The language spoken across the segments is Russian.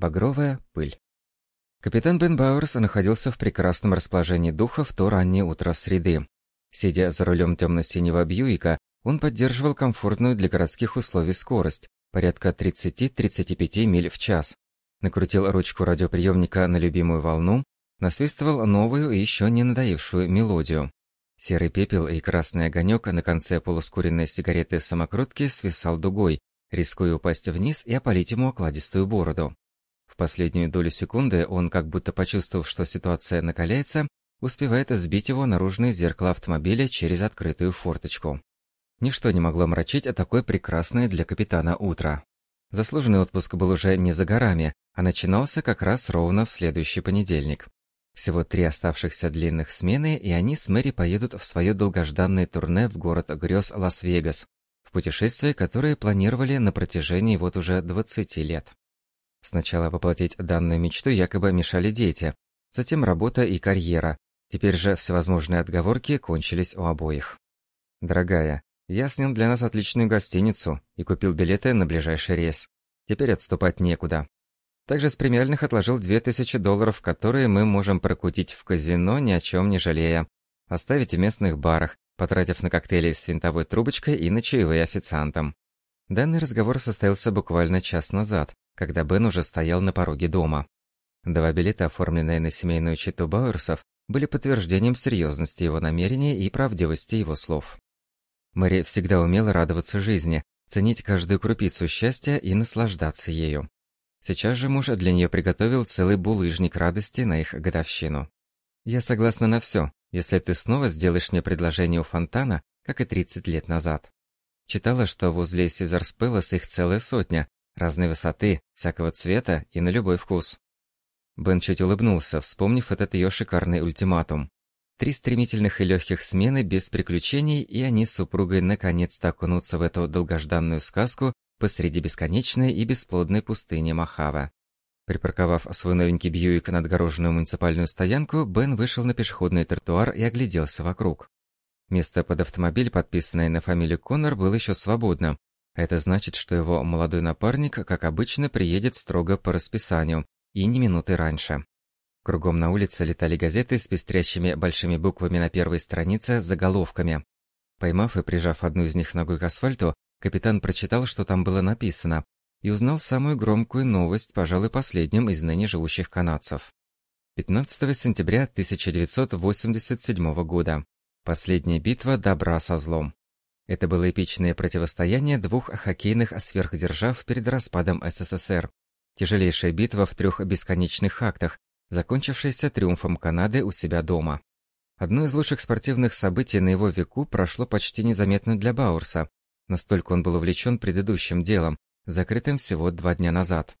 Багровая пыль. Капитан Бен Бауэрс находился в прекрасном расположении духа в то раннее утро среды. Сидя за рулем темно-синего Бьюика, он поддерживал комфортную для городских условий скорость, порядка 30-35 миль в час. Накрутил ручку радиоприемника на любимую волну, насвистывал новую и еще не надоевшую мелодию. Серый пепел и красный огонек на конце полускуренной сигареты самокрутки свисал дугой, рискуя упасть вниз и опалить ему окладистую бороду. Последнюю долю секунды он, как будто почувствовав, что ситуация накаляется, успевает сбить его наружное зеркало автомобиля через открытую форточку. Ничто не могло мрачить такое прекрасное для капитана утро. Заслуженный отпуск был уже не за горами, а начинался как раз ровно в следующий понедельник. Всего три оставшихся длинных смены, и они с Мэри поедут в свое долгожданное турне в город грез Лас-Вегас, в путешествие, которое планировали на протяжении вот уже 20 лет. Сначала воплотить данную мечту якобы мешали дети, затем работа и карьера, теперь же всевозможные отговорки кончились у обоих. «Дорогая, я снял для нас отличную гостиницу и купил билеты на ближайший рейс. Теперь отступать некуда. Также с премиальных отложил 2000 долларов, которые мы можем прокутить в казино, ни о чем не жалея. Оставить в местных барах, потратив на коктейли с винтовой трубочкой и на чаевые официантам. Данный разговор состоялся буквально час назад, когда Бен уже стоял на пороге дома. Два билета, оформленные на семейную читу Бауэрсов, были подтверждением серьезности его намерений и правдивости его слов. Мэри всегда умела радоваться жизни, ценить каждую крупицу счастья и наслаждаться ею. Сейчас же муж для нее приготовил целый булыжник радости на их годовщину. «Я согласна на все, если ты снова сделаешь мне предложение у фонтана, как и 30 лет назад». Читала, что возле Сезарспелос их целая сотня, разной высоты, всякого цвета и на любой вкус. Бен чуть улыбнулся, вспомнив этот ее шикарный ультиматум. Три стремительных и легких смены без приключений, и они с супругой наконец-то окунутся в эту долгожданную сказку посреди бесконечной и бесплодной пустыни Махава. Припарковав свой новенький Бьюик на отгороженную муниципальную стоянку, Бен вышел на пешеходный тротуар и огляделся вокруг. Место под автомобиль, подписанное на фамилию Коннор, было еще свободно. Это значит, что его молодой напарник, как обычно, приедет строго по расписанию, и не минуты раньше. Кругом на улице летали газеты с пестрящими большими буквами на первой странице заголовками. Поймав и прижав одну из них ногой к асфальту, Капитан прочитал, что там было написано, и узнал самую громкую новость, пожалуй, последним из ныне живущих канадцев. 15 сентября 1987 года. Последняя битва добра со злом. Это было эпичное противостояние двух хоккейных сверхдержав перед распадом СССР. Тяжелейшая битва в трех бесконечных актах, закончившаяся триумфом Канады у себя дома. Одно из лучших спортивных событий на его веку прошло почти незаметно для Баурса, Настолько он был увлечен предыдущим делом, закрытым всего два дня назад.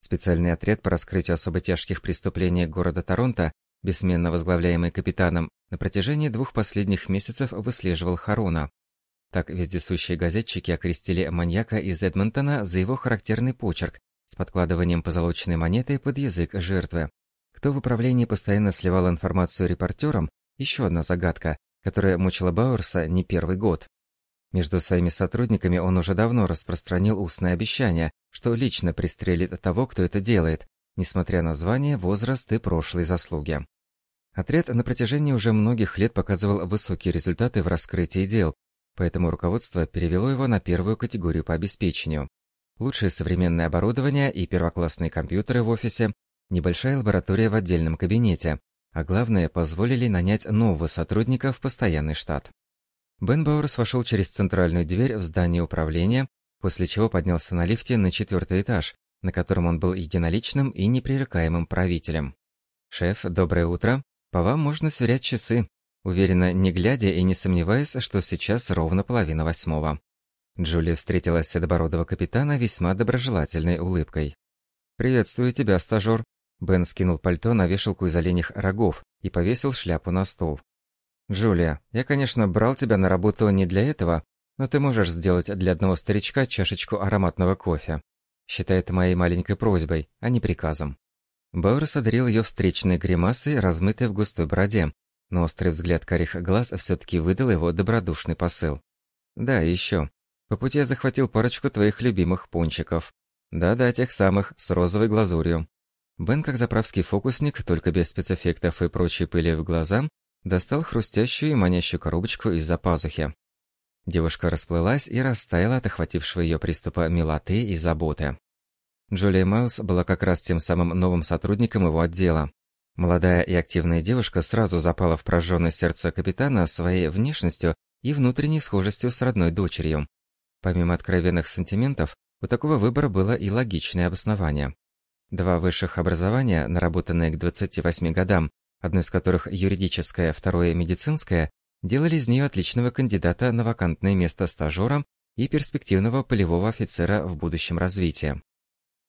Специальный отряд по раскрытию особо тяжких преступлений города Торонто, бессменно возглавляемый капитаном, на протяжении двух последних месяцев выслеживал Харуна. Так вездесущие газетчики окрестили маньяка из Эдмонтона за его характерный почерк с подкладыванием позолоченной монеты под язык жертвы. Кто в управлении постоянно сливал информацию репортерам, еще одна загадка, которая мучила Бауэрса не первый год. Между своими сотрудниками он уже давно распространил устное обещание, что лично пристрелит того, кто это делает, несмотря на звание, возраст и прошлые заслуги. Отряд на протяжении уже многих лет показывал высокие результаты в раскрытии дел, поэтому руководство перевело его на первую категорию по обеспечению. Лучшее современное оборудование и первоклассные компьютеры в офисе, небольшая лаборатория в отдельном кабинете, а главное, позволили нанять нового сотрудника в постоянный штат. Бен Бауэрс вошел через центральную дверь в здание управления, после чего поднялся на лифте на четвертый этаж, на котором он был единоличным и непререкаемым правителем. «Шеф, доброе утро. По вам можно сверять часы», уверенно, не глядя и не сомневаясь, что сейчас ровно половина восьмого. Джулия встретилась с добородого капитана весьма доброжелательной улыбкой. «Приветствую тебя, стажер». Бен скинул пальто на вешалку из оленях рогов и повесил шляпу на стол. «Джулия, я, конечно, брал тебя на работу не для этого, но ты можешь сделать для одного старичка чашечку ароматного кофе. Считай это моей маленькой просьбой, а не приказом». Баурс одарил ее встречной гримасой, размытой в густой бороде, но острый взгляд карих глаз все-таки выдал его добродушный посыл. «Да, еще. По пути я захватил парочку твоих любимых пончиков. Да-да, тех самых, с розовой глазурью. Бен, как заправский фокусник, только без спецэффектов и прочей пыли в глаза, достал хрустящую и манящую коробочку из-за пазухи. Девушка расплылась и растаяла от охватившего ее приступа милоты и заботы. Джулия Майлз была как раз тем самым новым сотрудником его отдела. Молодая и активная девушка сразу запала в прожженное сердце капитана своей внешностью и внутренней схожестью с родной дочерью. Помимо откровенных сантиментов, у такого выбора было и логичное обоснование. Два высших образования, наработанные к 28 годам, одно из которых юридическое, второе медицинское, делали из нее отличного кандидата на вакантное место стажера и перспективного полевого офицера в будущем развитии.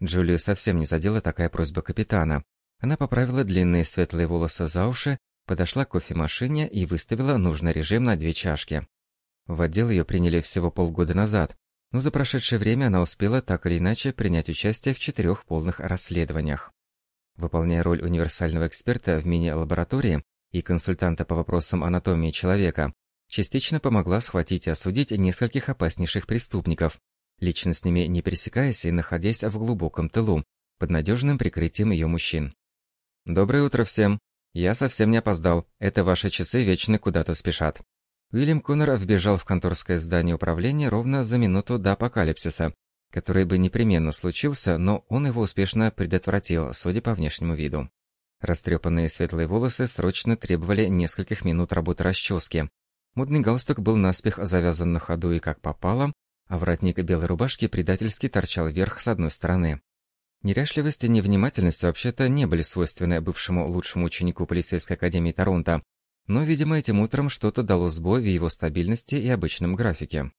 Джулию совсем не задела такая просьба капитана. Она поправила длинные светлые волосы за уши, подошла к кофемашине и выставила нужный режим на две чашки. В отдел ее приняли всего полгода назад, но за прошедшее время она успела так или иначе принять участие в четырех полных расследованиях. Выполняя роль универсального эксперта в мини-лаборатории и консультанта по вопросам анатомии человека, частично помогла схватить и осудить нескольких опаснейших преступников, лично с ними не пересекаясь и находясь в глубоком тылу, под надежным прикрытием ее мужчин. «Доброе утро всем! Я совсем не опоздал, это ваши часы вечно куда-то спешат». Уильям Коннор вбежал в конторское здание управления ровно за минуту до апокалипсиса, который бы непременно случился, но он его успешно предотвратил, судя по внешнему виду. Растрепанные светлые волосы срочно требовали нескольких минут работы расчески. Модный галстук был наспех завязан на ходу и как попало, а воротник белой рубашки предательски торчал вверх с одной стороны. Неряшливость и невнимательность вообще-то не были свойственны бывшему лучшему ученику полицейской академии Торонто, но, видимо, этим утром что-то дало сбой в его стабильности и обычном графике.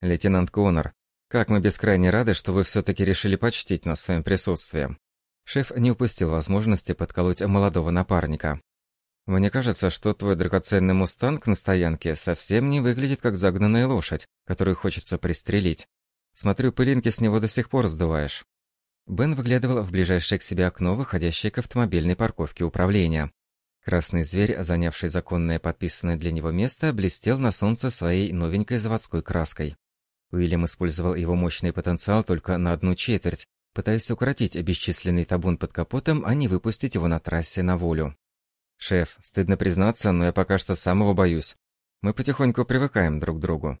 «Лейтенант Коннор, как мы бескрайне рады, что вы все-таки решили почтить нас своим присутствием». Шеф не упустил возможности подколоть молодого напарника. Мне кажется, что твой драгоценный мустанг на стоянке совсем не выглядит как загнанная лошадь, которую хочется пристрелить. Смотрю, пылинки с него до сих пор сдуваешь. Бен выглядывал в ближайшее к себе окно, выходящее к автомобильной парковке управления. Красный зверь, занявший законное подписанное для него место, блестел на солнце своей новенькой заводской краской. Уильям использовал его мощный потенциал только на одну четверть, пытаясь укоротить бесчисленный табун под капотом, а не выпустить его на трассе на волю. «Шеф, стыдно признаться, но я пока что самого боюсь. Мы потихоньку привыкаем друг к другу».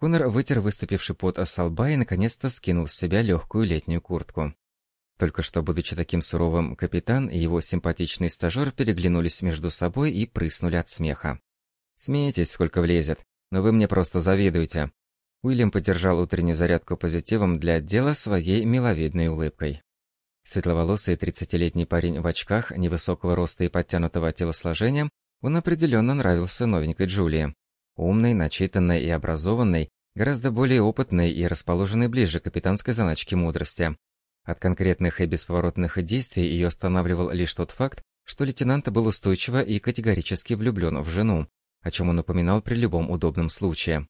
Конор вытер выступивший пот о лба и наконец-то скинул с себя легкую летнюю куртку. Только что, будучи таким суровым, капитан и его симпатичный стажер переглянулись между собой и прыснули от смеха. «Смеетесь, сколько влезет, но вы мне просто завидуете». Уильям поддержал утреннюю зарядку позитивом для отдела своей миловидной улыбкой. Светловолосый тридцатилетний парень в очках, невысокого роста и подтянутого телосложения, он определенно нравился новенькой Джулии. Умной, начитанной и образованной, гораздо более опытной и расположенной ближе к капитанской заначке мудрости. От конкретных и бесповоротных действий ее останавливал лишь тот факт, что лейтенант был устойчиво и категорически влюблен в жену, о чем он упоминал при любом удобном случае.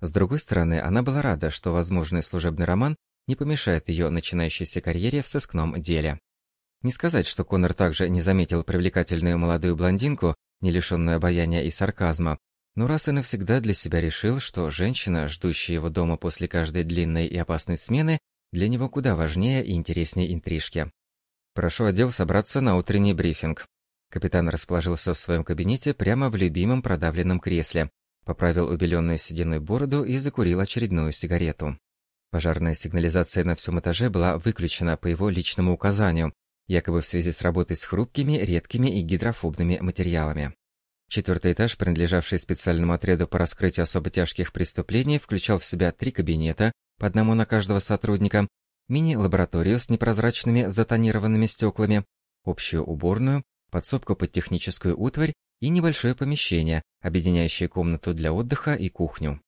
С другой стороны, она была рада, что возможный служебный роман не помешает ее начинающейся карьере в сыскном деле. Не сказать, что Конор также не заметил привлекательную молодую блондинку, не лишенную обаяния и сарказма, но раз и навсегда для себя решил, что женщина, ждущая его дома после каждой длинной и опасной смены, для него куда важнее и интереснее интрижки. «Прошу отдел собраться на утренний брифинг». Капитан расположился в своем кабинете прямо в любимом продавленном кресле, поправил убеленную сединой бороду и закурил очередную сигарету. Пожарная сигнализация на всем этаже была выключена по его личному указанию, якобы в связи с работой с хрупкими, редкими и гидрофобными материалами. Четвертый этаж, принадлежавший специальному отряду по раскрытию особо тяжких преступлений, включал в себя три кабинета, по одному на каждого сотрудника, мини-лабораторию с непрозрачными затонированными стеклами, общую уборную, подсобку под техническую утварь и небольшое помещение, объединяющее комнату для отдыха и кухню.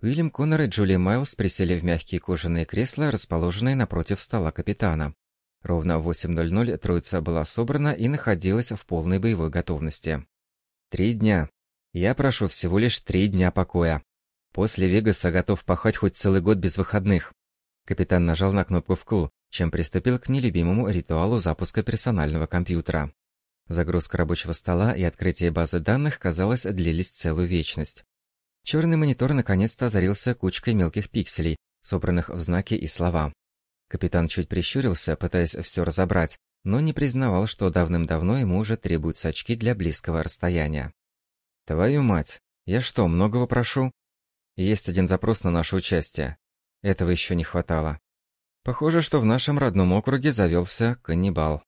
Уильям Коннор и Джули Майлз присели в мягкие кожаные кресла, расположенные напротив стола капитана. Ровно в 8.00 троица была собрана и находилась в полной боевой готовности. «Три дня. Я прошу всего лишь три дня покоя. После Вегаса готов пахать хоть целый год без выходных». Капитан нажал на кнопку «вкл», чем приступил к нелюбимому ритуалу запуска персонального компьютера. Загрузка рабочего стола и открытие базы данных, казалось, длились целую вечность. Черный монитор наконец-то озарился кучкой мелких пикселей, собранных в знаки и слова. Капитан чуть прищурился, пытаясь все разобрать, но не признавал, что давным-давно ему уже требуются очки для близкого расстояния. «Твою мать! Я что, многого прошу?» «Есть один запрос на наше участие. Этого еще не хватало. Похоже, что в нашем родном округе завелся каннибал».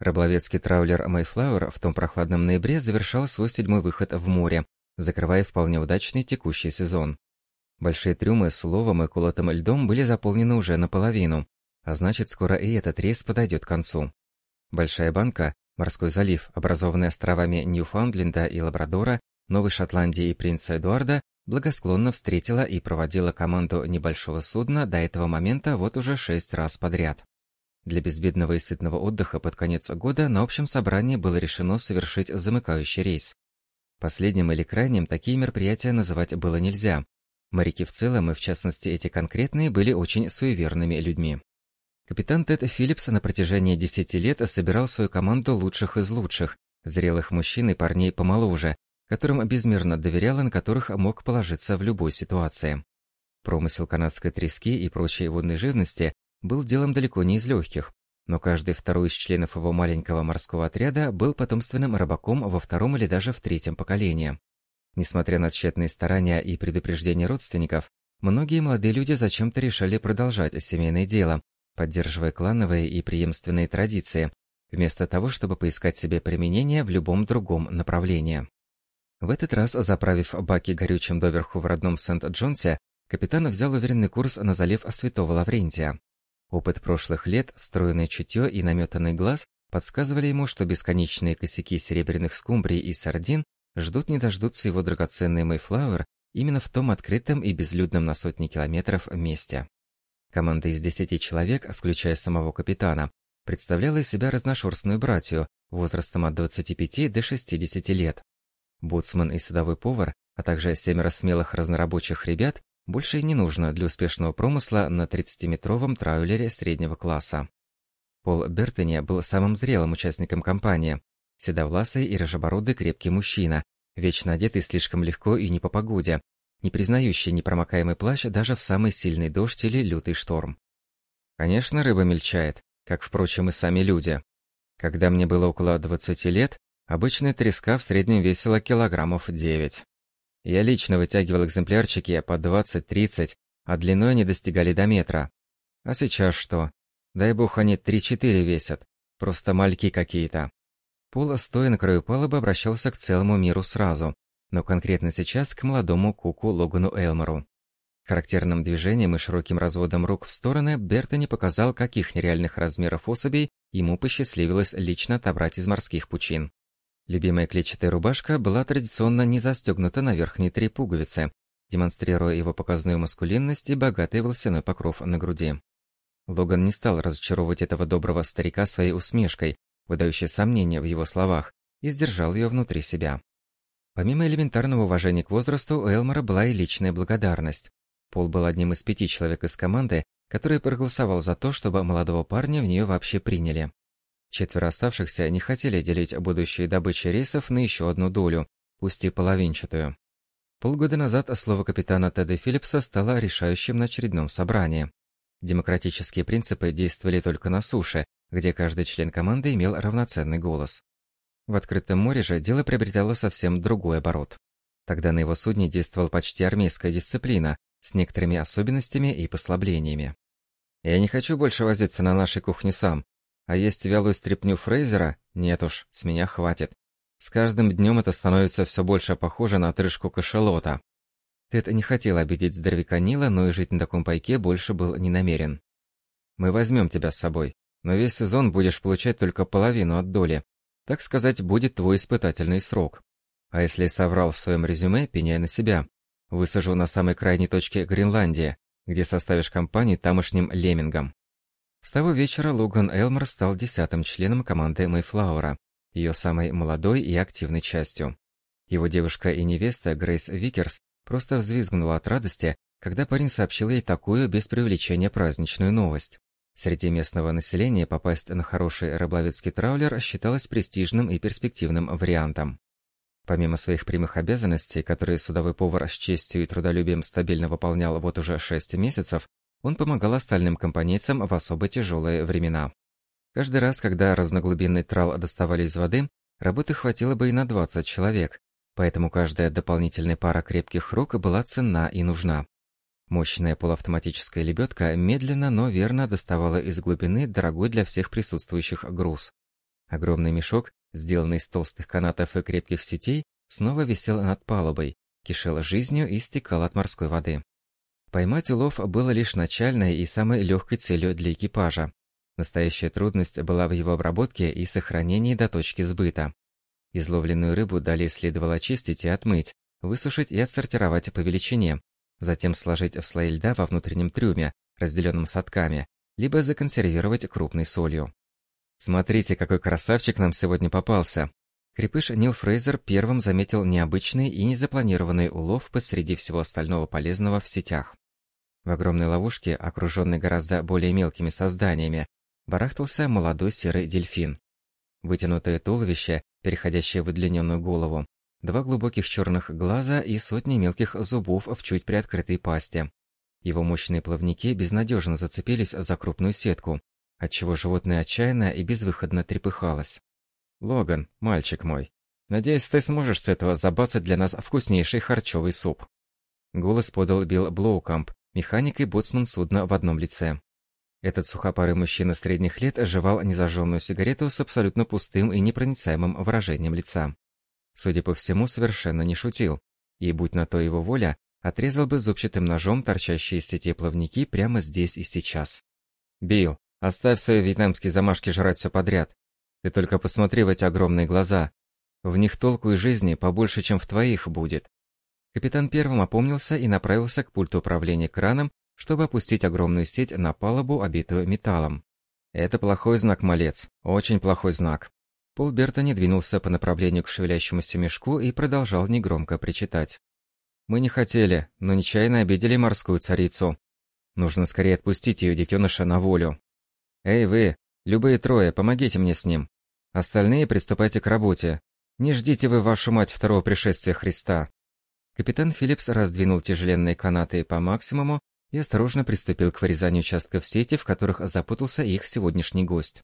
Рыболовецкий траулер «Майфлауэр» в том прохладном ноябре завершал свой седьмой выход в море, закрывая вполне удачный текущий сезон. Большие трюмы с уловом и колотым льдом были заполнены уже наполовину, а значит, скоро и этот рейс подойдет к концу. Большая банка, морской залив, образованный островами Ньюфаундленда и Лабрадора, Новой Шотландии и Принца Эдуарда, благосклонно встретила и проводила команду небольшого судна до этого момента вот уже шесть раз подряд. Для безбедного и сытного отдыха под конец года на общем собрании было решено совершить замыкающий рейс. Последним или крайним такие мероприятия называть было нельзя. Моряки в целом, и в частности эти конкретные, были очень суеверными людьми. Капитан Тед Филлипс на протяжении 10 лет собирал свою команду лучших из лучших, зрелых мужчин и парней помоложе, которым безмерно доверял и на которых мог положиться в любой ситуации. Промысел канадской трески и прочей водной живности был делом далеко не из легких, но каждый второй из членов его маленького морского отряда был потомственным рыбаком во втором или даже в третьем поколении. Несмотря на тщетные старания и предупреждения родственников, многие молодые люди зачем-то решали продолжать семейное дело, поддерживая клановые и преемственные традиции, вместо того, чтобы поискать себе применение в любом другом направлении. В этот раз, заправив баки горючим доверху в родном Сент-Джонсе, капитан взял уверенный курс на залив Святого Лаврентия. Опыт прошлых лет, встроенное чутье и наметанный глаз подсказывали ему, что бесконечные косяки серебряных скумбрий и сардин ждут не дождутся его драгоценный Мэйфлауэр именно в том открытом и безлюдном на сотни километров месте. Команда из десяти человек, включая самого капитана, представляла из себя разношерстную братью возрастом от 25 до 60 лет. Боцман и садовой повар, а также семеро смелых разнорабочих ребят больше не нужно для успешного промысла на 30-метровом траулере среднего класса. Пол Бертони был самым зрелым участником компании. Седовласый и рыжебородый крепкий мужчина, вечно одетый слишком легко и не по погоде, не признающий непромокаемый плащ даже в самый сильный дождь или лютый шторм. Конечно, рыба мельчает, как, впрочем, и сами люди. Когда мне было около 20 лет, обычная треска в среднем весила килограммов 9. Я лично вытягивал экземплярчики по 20-30, а длиной они достигали до метра. А сейчас что? Дай бог они 3-4 весят. Просто мальки какие-то. Пола, стоя на краю палубы, обращался к целому миру сразу, но конкретно сейчас к молодому Куку Логану Элмору. Характерным движением и широким разводом рук в стороны Бертони показал, каких нереальных размеров особей ему посчастливилось лично отобрать из морских пучин. Любимая клетчатая рубашка была традиционно не застегнута на верхние три пуговицы, демонстрируя его показную маскулинность и богатый волосяной покров на груди. Логан не стал разочаровывать этого доброго старика своей усмешкой, выдающей сомнения в его словах, и сдержал ее внутри себя. Помимо элементарного уважения к возрасту, у Элмора была и личная благодарность. Пол был одним из пяти человек из команды, который проголосовал за то, чтобы молодого парня в нее вообще приняли. Четверо оставшихся не хотели делить будущие добычи рейсов на еще одну долю, пусть и половинчатую. Полгода назад слово капитана Теда Филлипса стало решающим на очередном собрании. Демократические принципы действовали только на суше, где каждый член команды имел равноценный голос. В открытом море же дело приобретало совсем другой оборот. Тогда на его судне действовала почти армейская дисциплина, с некоторыми особенностями и послаблениями. «Я не хочу больше возиться на нашей кухне сам. А есть вялую стряпню Фрейзера? Нет уж, с меня хватит. С каждым днем это становится все больше похоже на отрыжку кашелота». Тед не хотел обидеть здоровяка Нила, но и жить на таком пайке больше был не намерен. «Мы возьмем тебя с собой, но весь сезон будешь получать только половину от доли, так сказать, будет твой испытательный срок. А если соврал в своем резюме, пеняй на себя. Высажу на самой крайней точке Гренландии, где составишь компанию тамошним леммингам. С того вечера Логан Элмор стал десятым членом команды Мэйфлаура, ее самой молодой и активной частью. Его девушка и невеста Грейс Викерс просто взвизгнула от радости, когда парень сообщил ей такую без преувеличения праздничную новость. Среди местного населения попасть на хороший рыболовецкий траулер считалось престижным и перспективным вариантом. Помимо своих прямых обязанностей, которые судовой повар с честью и трудолюбием стабильно выполнял вот уже 6 месяцев, он помогал остальным компанейцам в особо тяжелые времена. Каждый раз, когда разноглубинный трал доставали из воды, работы хватило бы и на 20 человек, поэтому каждая дополнительная пара крепких рук была ценна и нужна. Мощная полуавтоматическая лебедка медленно, но верно доставала из глубины дорогой для всех присутствующих груз. Огромный мешок, сделанный из толстых канатов и крепких сетей, снова висел над палубой, кишел жизнью и стекал от морской воды. Поймать улов было лишь начальной и самой легкой целью для экипажа. Настоящая трудность была в его обработке и сохранении до точки сбыта. Изловленную рыбу далее следовало очистить и отмыть, высушить и отсортировать по величине, затем сложить в слои льда во внутреннем трюме, разделенном садками, либо законсервировать крупной солью. «Смотрите, какой красавчик нам сегодня попался!» Крепыш Нил Фрейзер первым заметил необычный и незапланированный улов посреди всего остального полезного в сетях. В огромной ловушке, окруженной гораздо более мелкими созданиями, барахтался молодой серый дельфин. Вытянутое туловище, переходящее в удлиненную голову, два глубоких черных глаза и сотни мелких зубов в чуть приоткрытой пасти. Его мощные плавники безнадежно зацепились за крупную сетку, отчего животное отчаянно и безвыходно трепыхалось. «Логан, мальчик мой, надеюсь, ты сможешь с этого забацать для нас вкуснейший харчовый суп». Голос подал Билл Блоукамп, механик и боцман судна в одном лице. Этот сухопарый мужчина средних лет жевал незажженную сигарету с абсолютно пустым и непроницаемым выражением лица. Судя по всему, совершенно не шутил, и, будь на то его воля, отрезал бы зубчатым ножом торчащие из сети плавники прямо здесь и сейчас. «Билл, оставь свои вьетнамские замашки жрать все подряд. Ты только посмотри в эти огромные глаза. В них толку и жизни побольше, чем в твоих будет». Капитан первым опомнился и направился к пульту управления краном, чтобы опустить огромную сеть на палубу, обитую металлом. Это плохой знак, малец, очень плохой знак. Пол Бертони двинулся по направлению к шевелящемуся мешку и продолжал негромко причитать. «Мы не хотели, но нечаянно обидели морскую царицу. Нужно скорее отпустить ее детеныша на волю. Эй вы, любые трое, помогите мне с ним. Остальные приступайте к работе. Не ждите вы вашу мать второго пришествия Христа». Капитан Филлипс раздвинул тяжеленные канаты по максимуму и осторожно приступил к вырезанию участков сети, в которых запутался их сегодняшний гость.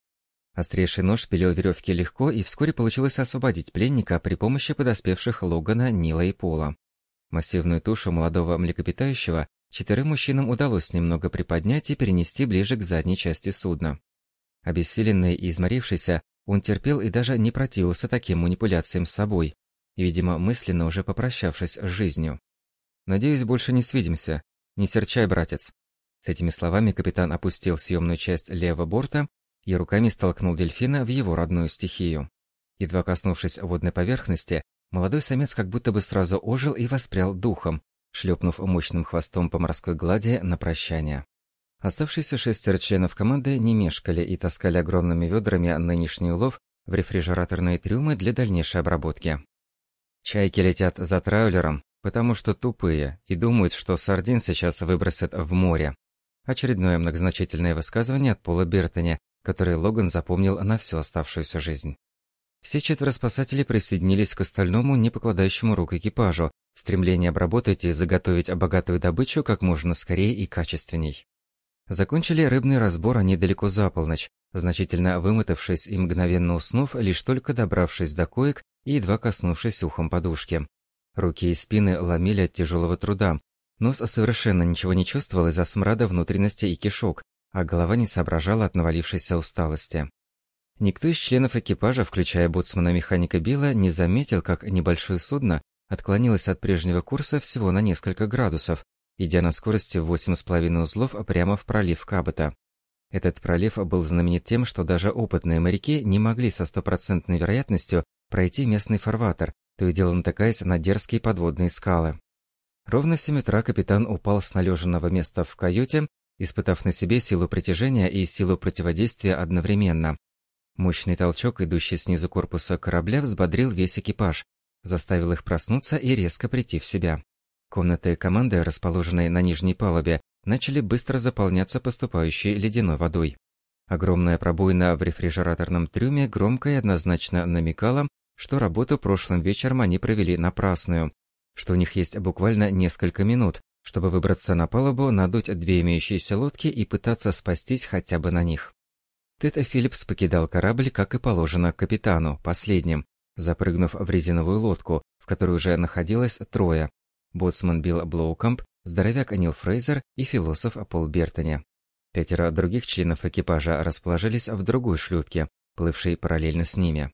Острейший нож пилил веревки легко, и вскоре получилось освободить пленника при помощи подоспевших Логана, Нила и Пола. Массивную тушу молодого млекопитающего четырем мужчинам удалось немного приподнять и перенести ближе к задней части судна. Обессиленный и изморившийся, он терпел и даже не противился таким манипуляциям с собой, видимо, мысленно уже попрощавшись с жизнью. «Надеюсь, больше не свидимся», «Не серчай, братец». С этими словами капитан опустил съемную часть левого борта и руками столкнул дельфина в его родную стихию. Едва коснувшись водной поверхности, молодой самец как будто бы сразу ожил и воспрял духом, шлепнув мощным хвостом по морской глади на прощание. Оставшиеся шестеро членов команды не мешкали и таскали огромными ведрами нынешний улов в рефрижераторные трюмы для дальнейшей обработки. Чайки летят за траулером, потому что тупые и думают, что сардин сейчас выбросят в море. Очередное многозначительное высказывание от Пола Бертони, которое Логан запомнил на всю оставшуюся жизнь. Все четверо спасателей присоединились к остальному, не покладающему рук экипажу, в стремлении обработать и заготовить богатую добычу как можно скорее и качественней. Закончили рыбный разбор они далеко за полночь, значительно вымотавшись и мгновенно уснув, лишь только добравшись до коек едва коснувшись ухом подушки. Руки и спины ломили от тяжелого труда. Нос совершенно ничего не чувствовал из-за смрада внутренности и кишок, а голова не соображала от навалившейся усталости. Никто из членов экипажа, включая боцмана-механика Билла, не заметил, как небольшое судно отклонилось от прежнего курса всего на несколько градусов, идя на скорости в 8,5 узлов прямо в пролив Кабота. Этот пролив был знаменит тем, что даже опытные моряки не могли со стопроцентной вероятностью пройти местный фарватер, то и дело натыкаясь на дерзкие подводные скалы. Ровно в семь утра капитан упал с належенного места в каюте, испытав на себе силу притяжения и силу противодействия одновременно. Мощный толчок, идущий снизу корпуса корабля, взбодрил весь экипаж, заставил их проснуться и резко прийти в себя. Комнаты команды, расположенные на нижней палубе, начали быстро заполняться поступающей ледяной водой. Огромная пробоина в рефрижераторном трюме громко и однозначно намекала, что работу прошлым вечером они провели напрасную, что у них есть буквально несколько минут, Чтобы выбраться на палубу, надуть две имеющиеся лодки и пытаться спастись хотя бы на них. Тед Филлипс покидал корабль, как и положено, капитану, последним, запрыгнув в резиновую лодку, в которой уже находилось трое. Боцман Билл Блоукамп, здоровяк Нил Фрейзер и философ Пол Бертони. Пятеро других членов экипажа расположились в другой шлюпке, плывшей параллельно с ними.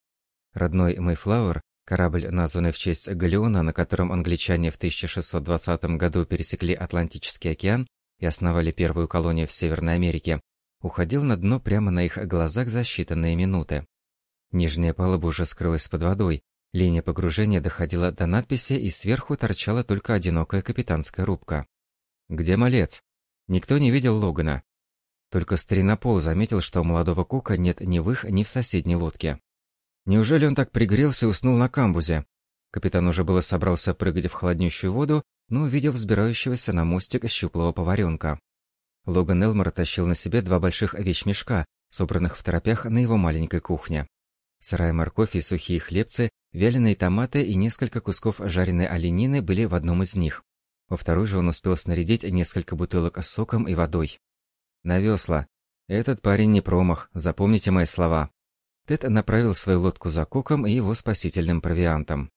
Родной Мэйфлауэр, корабль, названный в честь галеона, на котором англичане в 1620 году пересекли Атлантический океан и основали первую колонию в Северной Америке, уходил на дно прямо на их глазах за считанные минуты. Нижняя палуба уже скрылась под водой, линия погружения доходила до надписи и сверху торчала только одинокая капитанская рубка. «Где малец?» Никто не видел Логана. Только старина Пол заметил, что у молодого Кука нет ни в их, ни в соседней лодке. Неужели он так пригрелся и уснул на камбузе? Капитан уже было собрался прыгать в холоднющую воду, но увидел взбирающегося на мостик щуплого поваренка. Логан Элмор тащил на себе два больших вещмешка, собранных в торопях на его маленькой кухне. Сырая морковь и сухие хлебцы, вяленые томаты и несколько кусков жареной оленины были в одном из них. Во второй же он успел снарядить несколько бутылок с соком и водой. На весла. Этот парень не промах, запомните мои слова. Тед направил свою лодку за коком и его спасительным провиантом.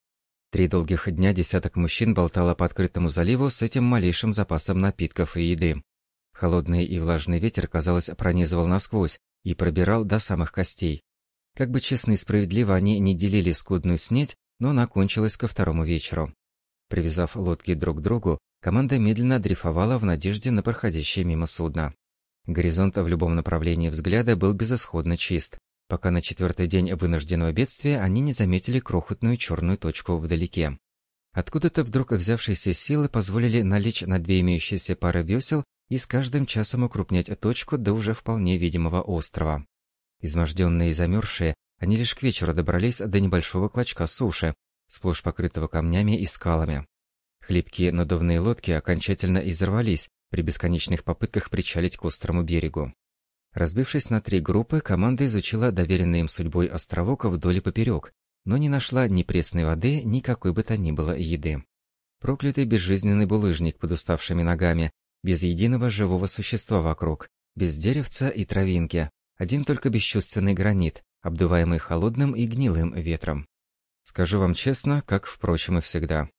Три долгих дня десяток мужчин болтало по открытому заливу с этим малейшим запасом напитков и еды. Холодный и влажный ветер, казалось, пронизывал насквозь и пробирал до самых костей. Как бы честно и справедливо они не делили скудную снеть, но она кончилась ко второму вечеру. Привязав лодки друг к другу, команда медленно дрейфовала в надежде на проходящее мимо судно. Горизонт в любом направлении взгляда был безысходно чист, пока на четвертый день вынужденного бедствия они не заметили крохотную черную точку вдалеке. Откуда-то вдруг взявшиеся силы позволили налечь на две имеющиеся пары весел и с каждым часом укрупнять точку до уже вполне видимого острова. Изможденные и замерзшие, они лишь к вечеру добрались до небольшого клочка суши, сплошь покрытого камнями и скалами. Хлипкие надувные лодки окончательно изорвались при бесконечных попытках причалить к острому берегу. Разбившись на три группы, команда изучила доверенный им судьбой островок вдоль и поперек, но не нашла ни пресной воды, ни какой бы то ни было еды. Проклятый безжизненный булыжник под уставшими ногами, без единого живого существа вокруг, без деревца и травинки, один только бесчувственный гранит, обдуваемый холодным и гнилым ветром. Скажу вам честно, как, впрочем, и всегда.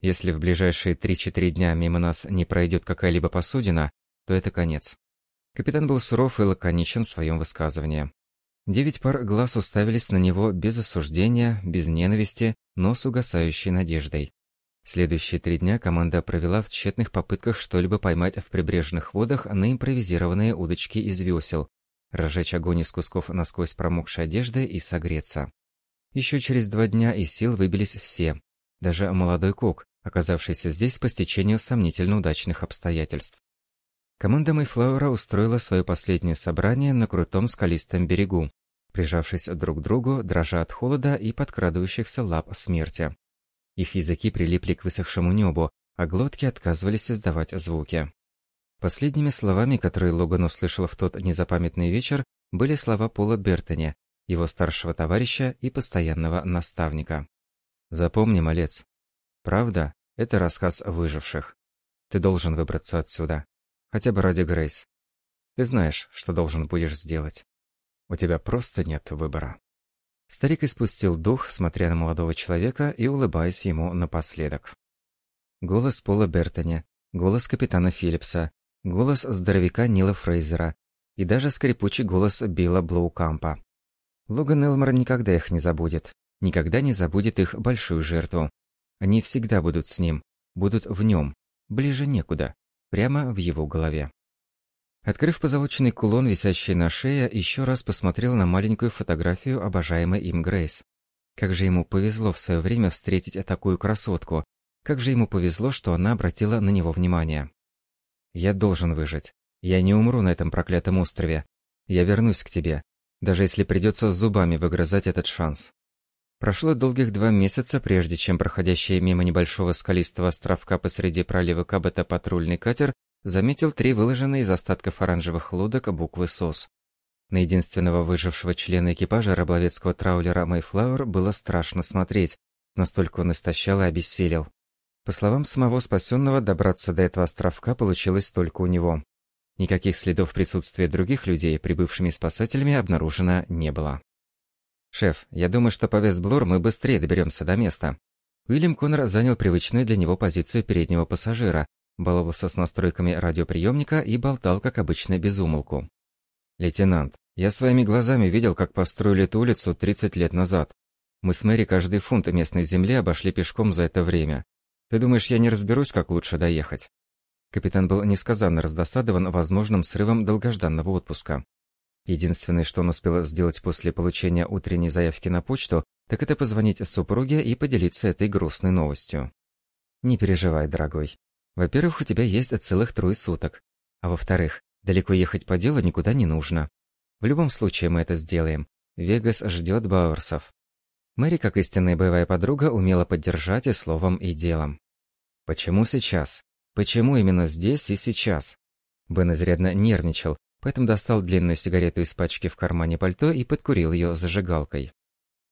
Если в ближайшие 3-4 дня мимо нас не пройдет какая-либо посудина, то это конец. Капитан был суров и лаконичен в своем высказывании. Девять пар глаз уставились на него без осуждения, без ненависти, но с угасающей надеждой. Следующие три дня команда провела в тщетных попытках что-либо поймать в прибрежных водах на импровизированные удочки из весел, разжечь огонь из кусков насквозь промокшей одежды и согреться. Еще через два дня из сил выбились все, даже молодой кок, оказавшийся здесь по стечению сомнительно удачных обстоятельств. Команда Мэйфлауэра устроила свое последнее собрание на крутом скалистом берегу, прижавшись друг к другу, дрожа от холода и подкрадывающихся лап смерти. Их языки прилипли к высохшему небу, а глотки отказывались издавать звуки. Последними словами, которые Логан услышал в тот незапамятный вечер, были слова Пола Бертони, его старшего товарища и постоянного наставника. «Запомни, малец, правда — это рассказ выживших. Ты должен выбраться отсюда. Хотя бы ради Грейс. Ты знаешь, что должен будешь сделать. У тебя просто нет выбора. Старик испустил дух, смотря на молодого человека и улыбаясь ему напоследок. Голос Пола Бертони, голос капитана Филлипса, голос здоровяка Нила Фрейзера и даже скрипучий голос Билла Блоукампа. Логан Элмор никогда их не забудет, никогда не забудет их большую жертву. Они всегда будут с ним, будут в нем, ближе некуда прямо в его голове. Открыв позолоченный кулон, висящий на шее, еще раз посмотрел на маленькую фотографию обожаемой им Грейс. Как же ему повезло в свое время встретить такую красотку. Как же ему повезло, что она обратила на него внимание. «Я должен выжить. Я не умру на этом проклятом острове. Я вернусь к тебе, даже если придется зубами выгрызать этот шанс». Прошло долгих два месяца, прежде чем проходящий мимо небольшого скалистого островка посреди пролива Кабета патрульный катер заметил три выложенные из остатков оранжевых лодок буквы СОС. На единственного выжившего члена экипажа рыболовецкого траулера Мэйфлауэр было страшно смотреть, настолько он истощал и обессилел. По словам самого спасенного, добраться до этого островка получилось только у него. Никаких следов присутствия других людей, прибывшими спасателями, обнаружено не было. «Шеф, я думаю, что по Вестблор мы быстрее доберемся до места». Уильям Коннор занял привычную для него позицию переднего пассажира, баловался с настройками радиоприемника и болтал, как обычно, без умолку. «Лейтенант, я своими глазами видел, как построили эту улицу 30 лет назад. Мы с Мэри каждый фунт местной земли обошли пешком за это время. Ты думаешь, я не разберусь, как лучше доехать?» Капитан был несказанно раздосадован возможным срывом долгожданного отпуска. Единственное, что он успел сделать после получения утренней заявки на почту, так это позвонить супруге и поделиться этой грустной новостью. «Не переживай, дорогой. Во-первых, у тебя есть целых трое суток. А во-вторых, далеко ехать по делу никуда не нужно. В любом случае мы это сделаем. Вегас ждет Бауэрсов. Мэри, как истинная боевая подруга, умела поддержать и словом, и делом. Почему сейчас? Почему именно здесь и сейчас? Бен изрядно нервничал, поэтому достал длинную сигарету из пачки в кармане пальто и подкурил ее зажигалкой.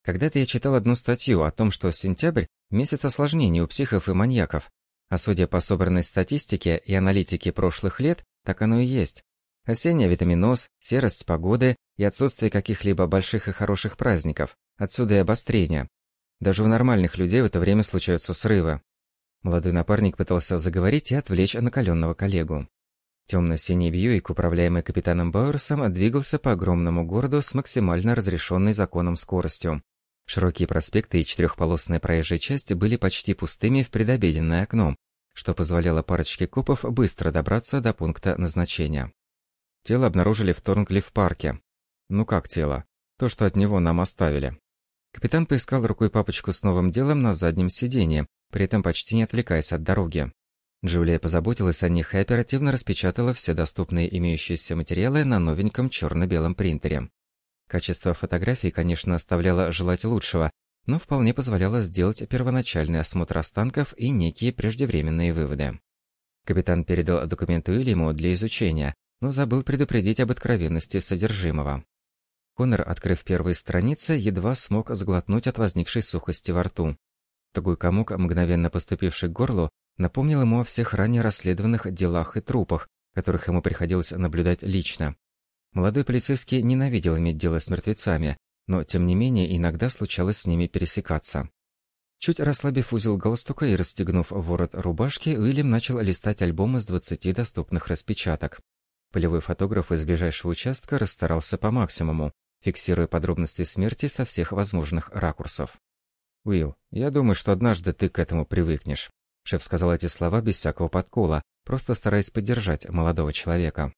Когда-то я читал одну статью о том, что сентябрь – месяц осложнений у психов и маньяков, а судя по собранной статистике и аналитике прошлых лет, так оно и есть. Осенний витаминоз, серость погоды и отсутствие каких-либо больших и хороших праздников. Отсюда и обострение. Даже у нормальных людей в это время случаются срывы. Молодой напарник пытался заговорить и отвлечь накаленного коллегу. Темно-синий Бьюик, управляемый капитаном Бауэрсом, двигался по огромному городу с максимально разрешенной законом скоростью. Широкие проспекты и четырехполосная проезжая часть были почти пустыми в предобеденное окно, что позволяло парочке копов быстро добраться до пункта назначения. Тело обнаружили в Торнклифф-парке. Ну как тело? То, что от него нам оставили. Капитан поискал рукой папочку с новым делом на заднем сиденье, при этом почти не отвлекаясь от дороги. Джулия позаботилась о них и оперативно распечатала все доступные имеющиеся материалы на новеньком черно-белом принтере. Качество фотографий, конечно, оставляло желать лучшего, но вполне позволяло сделать первоначальный осмотр останков и некие преждевременные выводы. Капитан передал документы Уильяму для изучения, но забыл предупредить об откровенности содержимого. Коннор, открыв первые страницы, едва смог сглотнуть от возникшей сухости во рту. Такой комок, мгновенно поступивший к горлу, напомнил ему о всех ранее расследованных делах и трупах, которых ему приходилось наблюдать лично. Молодой полицейский ненавидел иметь дело с мертвецами, но тем не менее иногда случалось с ними пересекаться. Чуть расслабив узел галстука и расстегнув ворот рубашки, Уильям начал листать альбом из 20 доступных распечаток. Полевой фотограф из ближайшего участка расстарался по максимуму, фиксируя подробности смерти со всех возможных ракурсов. «Уилл, я думаю, что однажды ты к этому привыкнешь», — шеф сказал эти слова без всякого подкола, просто стараясь поддержать молодого человека.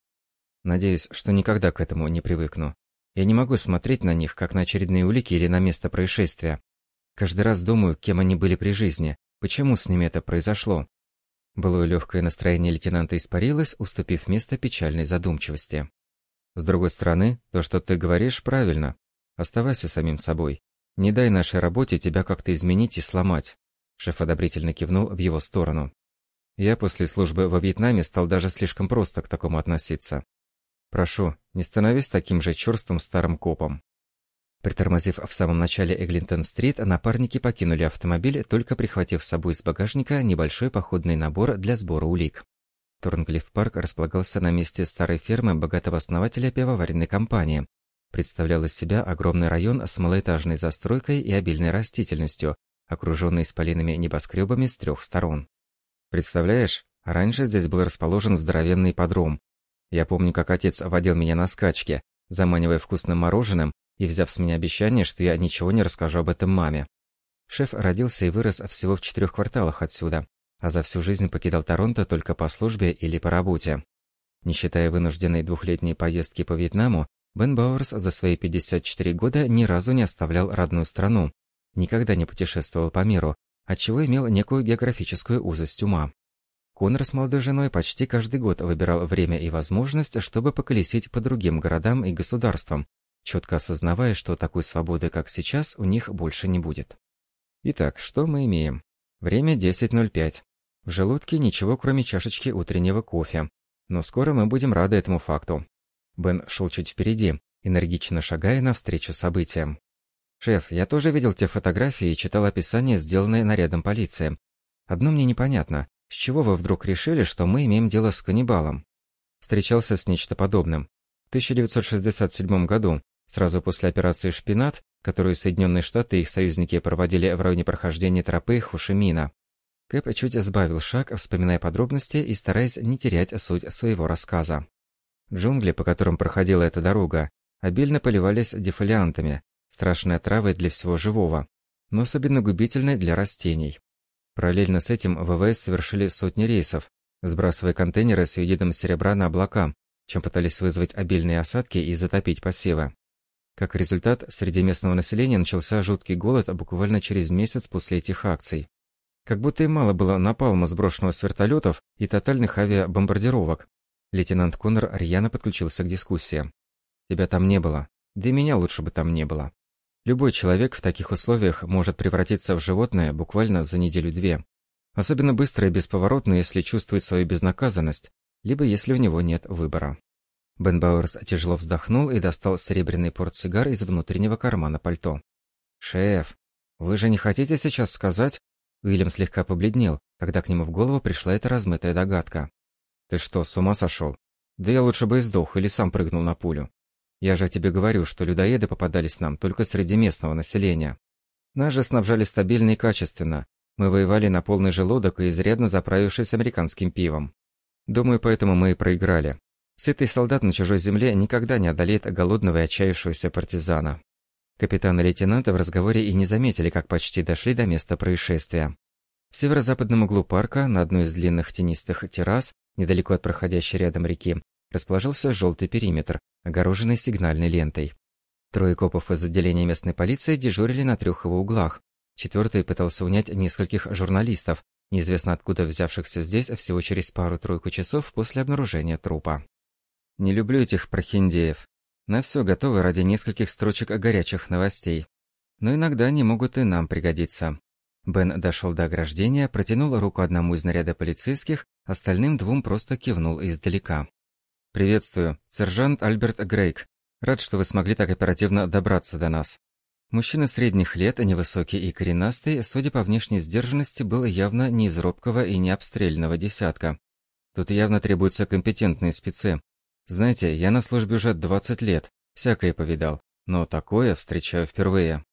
Надеюсь, что никогда к этому не привыкну. Я не могу смотреть на них, как на очередные улики или на место происшествия. Каждый раз думаю, кем они были при жизни, почему с ними это произошло. Былое легкое настроение лейтенанта испарилось, уступив место печальной задумчивости. С другой стороны, то, что ты говоришь, правильно. Оставайся самим собой. Не дай нашей работе тебя как-то изменить и сломать. Шеф одобрительно кивнул в его сторону. Я после службы во Вьетнаме стал даже слишком просто к такому относиться. Прошу, не становись таким же черстым старым копом. Притормозив в самом начале Эглинтон-стрит, напарники покинули автомобиль, только прихватив с собой из багажника небольшой походный набор для сбора улик. Торнглиф-парк располагался на месте старой фермы богатого основателя пивоваренной компании. Представлял из себя огромный район с малоэтажной застройкой и обильной растительностью, окруженный исполинами небоскребами с трех сторон. Представляешь, раньше здесь был расположен здоровенный подром, я помню, как отец водил меня на скачки, заманивая вкусным мороженым и взяв с меня обещание, что я ничего не расскажу об этом маме. Шеф родился и вырос всего в четырех кварталах отсюда, а за всю жизнь покидал Торонто только по службе или по работе. Не считая вынужденной двухлетней поездки по Вьетнаму, Бен Бауэрс за свои 54 года ни разу не оставлял родную страну, никогда не путешествовал по миру, отчего имел некую географическую узость ума. Конор с молодой женой почти каждый год выбирал время и возможность, чтобы поколесить по другим городам и государствам, четко осознавая, что такой свободы, как сейчас, у них больше не будет. Итак, что мы имеем? Время 10.05. В желудке ничего, кроме чашечки утреннего кофе. Но скоро мы будем рады этому факту. Бен шел чуть впереди, энергично шагая навстречу событиям. «Шеф, я тоже видел те фотографии и читал описание, сделанное нарядом полиции. Одно мне непонятно. С чего вы вдруг решили, что мы имеем дело с каннибалом? Встречался с нечто подобным. В 1967 году, сразу после операции «Шпинат», которую Соединенные Штаты и их союзники проводили в районе прохождения тропы Хушимина. Кэп чуть сбавил шаг, вспоминая подробности и стараясь не терять суть своего рассказа. Джунгли, по которым проходила эта дорога, обильно поливались дефолиантами, страшной отравой для всего живого, но особенно губительной для растений. Параллельно с этим ВВС совершили сотни рейсов, сбрасывая контейнеры с видом серебра на облака, чем пытались вызвать обильные осадки и затопить посевы. Как результат, среди местного населения начался жуткий голод буквально через месяц после этих акций. Как будто и мало было напалма сброшенного с вертолетов и тотальных авиабомбардировок. Лейтенант Коннор рьяно подключился к дискуссии. «Тебя там не было. Да и меня лучше бы там не было. Любой человек в таких условиях может превратиться в животное буквально за неделю-две. Особенно быстро и бесповоротно, если чувствует свою безнаказанность, либо если у него нет выбора. Бен Бауэрс тяжело вздохнул и достал серебряный портсигар из внутреннего кармана пальто. «Шеф, вы же не хотите сейчас сказать...» Уильям слегка побледнел, когда к нему в голову пришла эта размытая догадка. «Ты что, с ума сошел? Да я лучше бы и сдох или сам прыгнул на пулю. Я же тебе говорю, что людоеды попадались нам только среди местного населения. Нас же снабжали стабильно и качественно. Мы воевали на полный желудок и изрядно заправившись американским пивом. Думаю, поэтому мы и проиграли. Сытый солдат на чужой земле никогда не одолеет голодного и отчаявшегося партизана. Капитан и лейтенант в разговоре и не заметили, как почти дошли до места происшествия. В северо-западном углу парка, на одной из длинных тенистых террас, недалеко от проходящей рядом реки, расположился желтый периметр, огороженный сигнальной лентой. Трое копов из отделения местной полиции дежурили на трех его углах. Четвертый пытался унять нескольких журналистов, неизвестно откуда взявшихся здесь всего через пару-тройку часов после обнаружения трупа. Не люблю этих прохиндеев. На все готовы ради нескольких строчек горячих новостей. Но иногда они могут и нам пригодиться. Бен дошел до ограждения, протянул руку одному из наряда полицейских, остальным двум просто кивнул издалека. «Приветствую, сержант Альберт Грейк. Рад, что вы смогли так оперативно добраться до нас». Мужчина средних лет, невысокий и коренастый, судя по внешней сдержанности, был явно не из робкого и не обстрельного десятка. Тут явно требуются компетентные спецы. Знаете, я на службе уже 20 лет, всякое повидал, но такое встречаю впервые.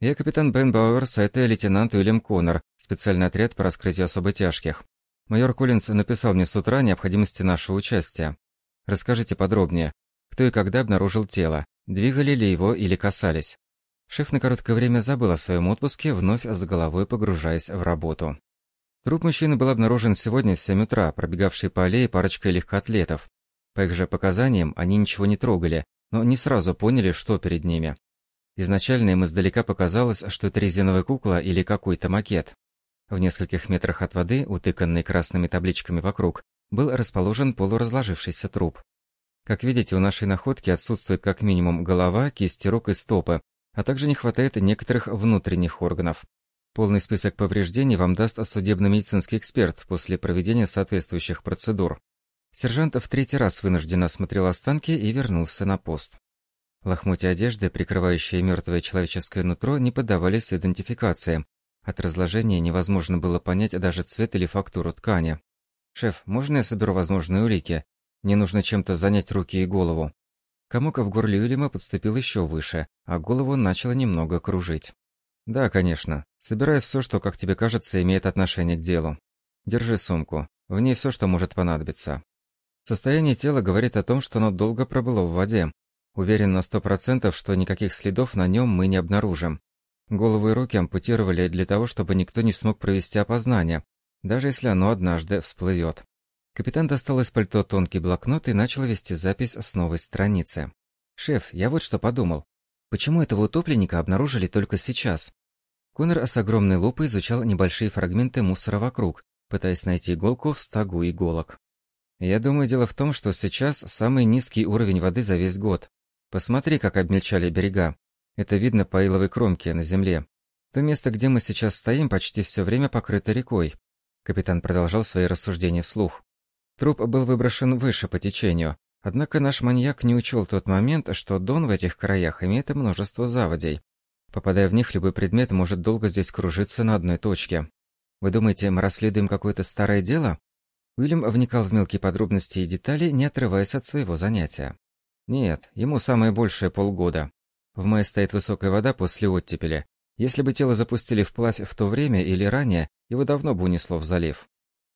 Я капитан Бен Бауэрс, а это лейтенант Уильям Коннор, специальный отряд по раскрытию особо тяжких. Майор Коллинз написал мне с утра необходимости нашего участия. Расскажите подробнее, кто и когда обнаружил тело, двигали ли его или касались. Шеф на короткое время забыл о своем отпуске, вновь с головой погружаясь в работу. Труп мужчины был обнаружен сегодня в 7 утра, пробегавший по аллее парочкой легкоатлетов. По их же показаниям, они ничего не трогали, но не сразу поняли, что перед ними. Изначально им издалека показалось, что это резиновая кукла или какой-то макет. В нескольких метрах от воды, утыканной красными табличками вокруг, был расположен полуразложившийся труп. Как видите, у нашей находки отсутствует как минимум голова, кисти рук и стопы, а также не хватает некоторых внутренних органов. Полный список повреждений вам даст судебно-медицинский эксперт после проведения соответствующих процедур. Сержант в третий раз вынужденно осмотрел останки и вернулся на пост. Лохмотья одежды, прикрывающие мертвое человеческое нутро, не поддавались идентификации. От разложения невозможно было понять даже цвет или фактуру ткани. «Шеф, можно я соберу возможные улики? Мне нужно чем-то занять руки и голову». Комок в горле Уильяма подступил еще выше, а голову начало немного кружить. «Да, конечно. Собирай все, что, как тебе кажется, имеет отношение к делу. Держи сумку. В ней все, что может понадобиться». Состояние тела говорит о том, что оно долго пробыло в воде. Уверен на сто процентов, что никаких следов на нем мы не обнаружим. Голову и руки ампутировали для того, чтобы никто не смог провести опознание, даже если оно однажды всплывет. Капитан достал из пальто тонкий блокнот и начал вести запись с новой страницы. «Шеф, я вот что подумал. Почему этого утопленника обнаружили только сейчас?» Конор с огромной лупой изучал небольшие фрагменты мусора вокруг, пытаясь найти иголку в стогу иголок. «Я думаю, дело в том, что сейчас самый низкий уровень воды за весь год. Посмотри, как обмельчали берега. Это видно по иловой кромке на земле. То место, где мы сейчас стоим, почти все время покрыто рекой. Капитан продолжал свои рассуждения вслух. Труп был выброшен выше по течению, однако наш маньяк не учел тот момент, что Дон в этих краях имеет множество заводей. Попадая в них, любой предмет может долго здесь кружиться на одной точке. Вы думаете, мы расследуем какое-то старое дело?» Уильям вникал в мелкие подробности и детали, не отрываясь от своего занятия. «Нет, ему самое большее полгода. В мае стоит высокая вода после оттепели. Если бы тело запустили вплавь в то время или ранее, его давно бы унесло в залив».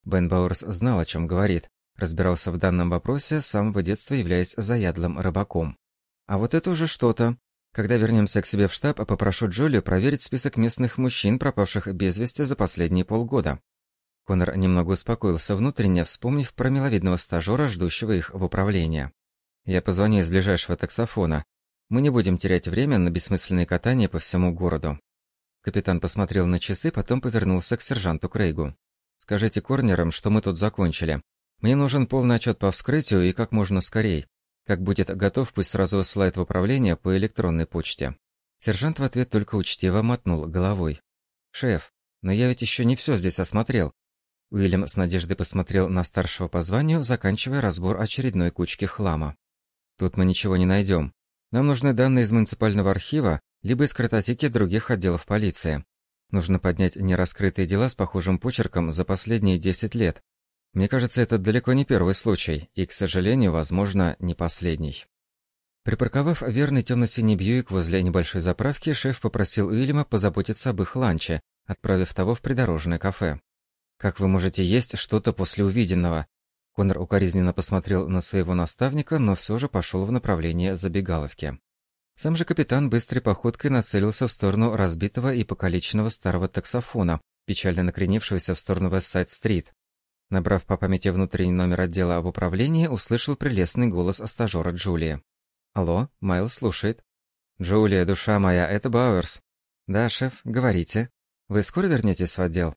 Бен Бауэрс знал, о чем говорит, разбирался в данном вопросе, с самого детства являясь заядлым рыбаком. А вот это уже что-то. Когда вернемся к себе в штаб, попрошу Джолию проверить список местных мужчин, пропавших без вести за последние полгода. Конор немного успокоился внутренне, вспомнив про миловидного стажера, ждущего их в управление. «Я позвоню из ближайшего таксофона. Мы не будем терять время на бессмысленные катания по всему городу». Капитан посмотрел на часы, потом повернулся к сержанту Крейгу. «Скажите Корнерам, что мы тут закончили. Мне нужен полный отчет по вскрытию и как можно скорей. Как будет готов, пусть сразу высылает в управление по электронной почте». Сержант в ответ только учтиво мотнул головой. «Шеф, но я ведь еще не все здесь осмотрел». Уильям с надеждой посмотрел на старшего по званию, заканчивая разбор очередной кучки хлама. «Тут мы ничего не найдем. Нам нужны данные из муниципального архива, либо из картотеки других отделов полиции. Нужно поднять нераскрытые дела с похожим почерком за последние 10 лет. Мне кажется, это далеко не первый случай, и, к сожалению, возможно, не последний. Припарковав верный темно-синий Бьюик возле небольшой заправки, шеф попросил Уильяма позаботиться об их ланче, отправив того в придорожное кафе. «Как вы можете есть что-то после увиденного?» Конор укоризненно посмотрел на своего наставника, но все же пошел в направлении забегаловки. Сам же капитан быстрой походкой нацелился в сторону разбитого и покалеченного старого таксофона, печально накренившегося в сторону Вестсайд-стрит. Набрав по памяти внутренний номер отдела об управлении, услышал прелестный голос стажера Джулии. «Алло, Майл слушает». «Джулия, душа моя, это Бауэрс». «Да, шеф, говорите. Вы скоро вернетесь в отдел?»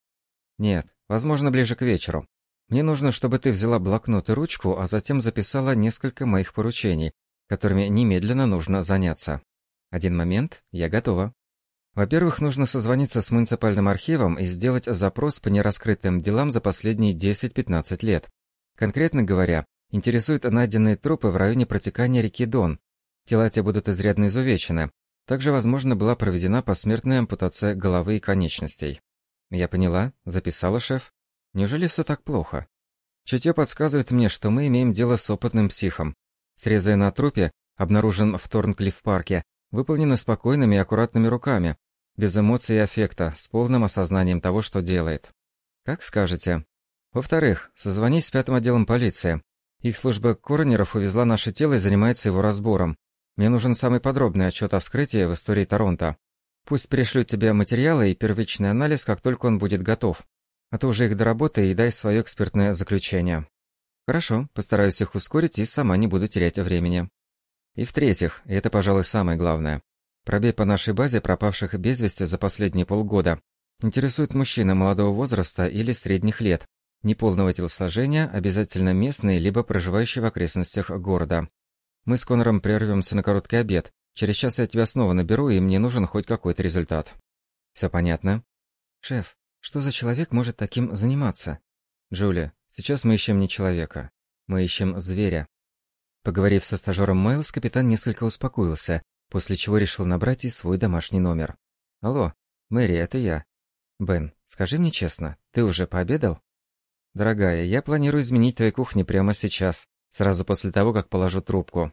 «Нет, возможно, ближе к вечеру. Мне нужно, чтобы ты взяла блокнот и ручку, а затем записала несколько моих поручений, которыми немедленно нужно заняться. Один момент, я готова. Во-первых, нужно созвониться с муниципальным архивом и сделать запрос по нераскрытым делам за последние 10-15 лет. Конкретно говоря, интересуют найденные трупы в районе протекания реки Дон. Тела те будут изрядно изувечены. Также, возможно, была проведена посмертная ампутация головы и конечностей. Я поняла, записала шеф. Неужели все так плохо? Чутье подсказывает мне, что мы имеем дело с опытным психом, Срезы на трупе, обнаружен в Торнклифф-парке, выполнены спокойными и аккуратными руками, без эмоций и аффекта, с полным осознанием того, что делает. Как скажете. Во-вторых, созвонись с пятым отделом полиции. Их служба коронеров увезла наше тело и занимается его разбором. Мне нужен самый подробный отчет о вскрытии в истории Торонто. Пусть пришлют тебе материалы и первичный анализ, как только он будет готов. А то уже их доработай и дай свое экспертное заключение. Хорошо, постараюсь их ускорить и сама не буду терять времени. И в-третьих, и это, пожалуй, самое главное, пробей по нашей базе пропавших без вести за последние полгода. Интересует мужчина молодого возраста или средних лет, неполного телосложения, обязательно местные, либо проживающие в окрестностях города. Мы с Конором прервемся на короткий обед. Через час я тебя снова наберу, и мне нужен хоть какой-то результат. Все понятно? Шеф, что за человек может таким заниматься? Джулия, Сейчас мы ищем не человека. Мы ищем зверя. Поговорив со стажером Майлз, капитан несколько успокоился, после чего решил набрать и свой домашний номер. «Алло, Мэри, это я. Бен, скажи мне честно, ты уже пообедал?» «Дорогая, я планирую изменить твою кухню прямо сейчас, сразу после того, как положу трубку».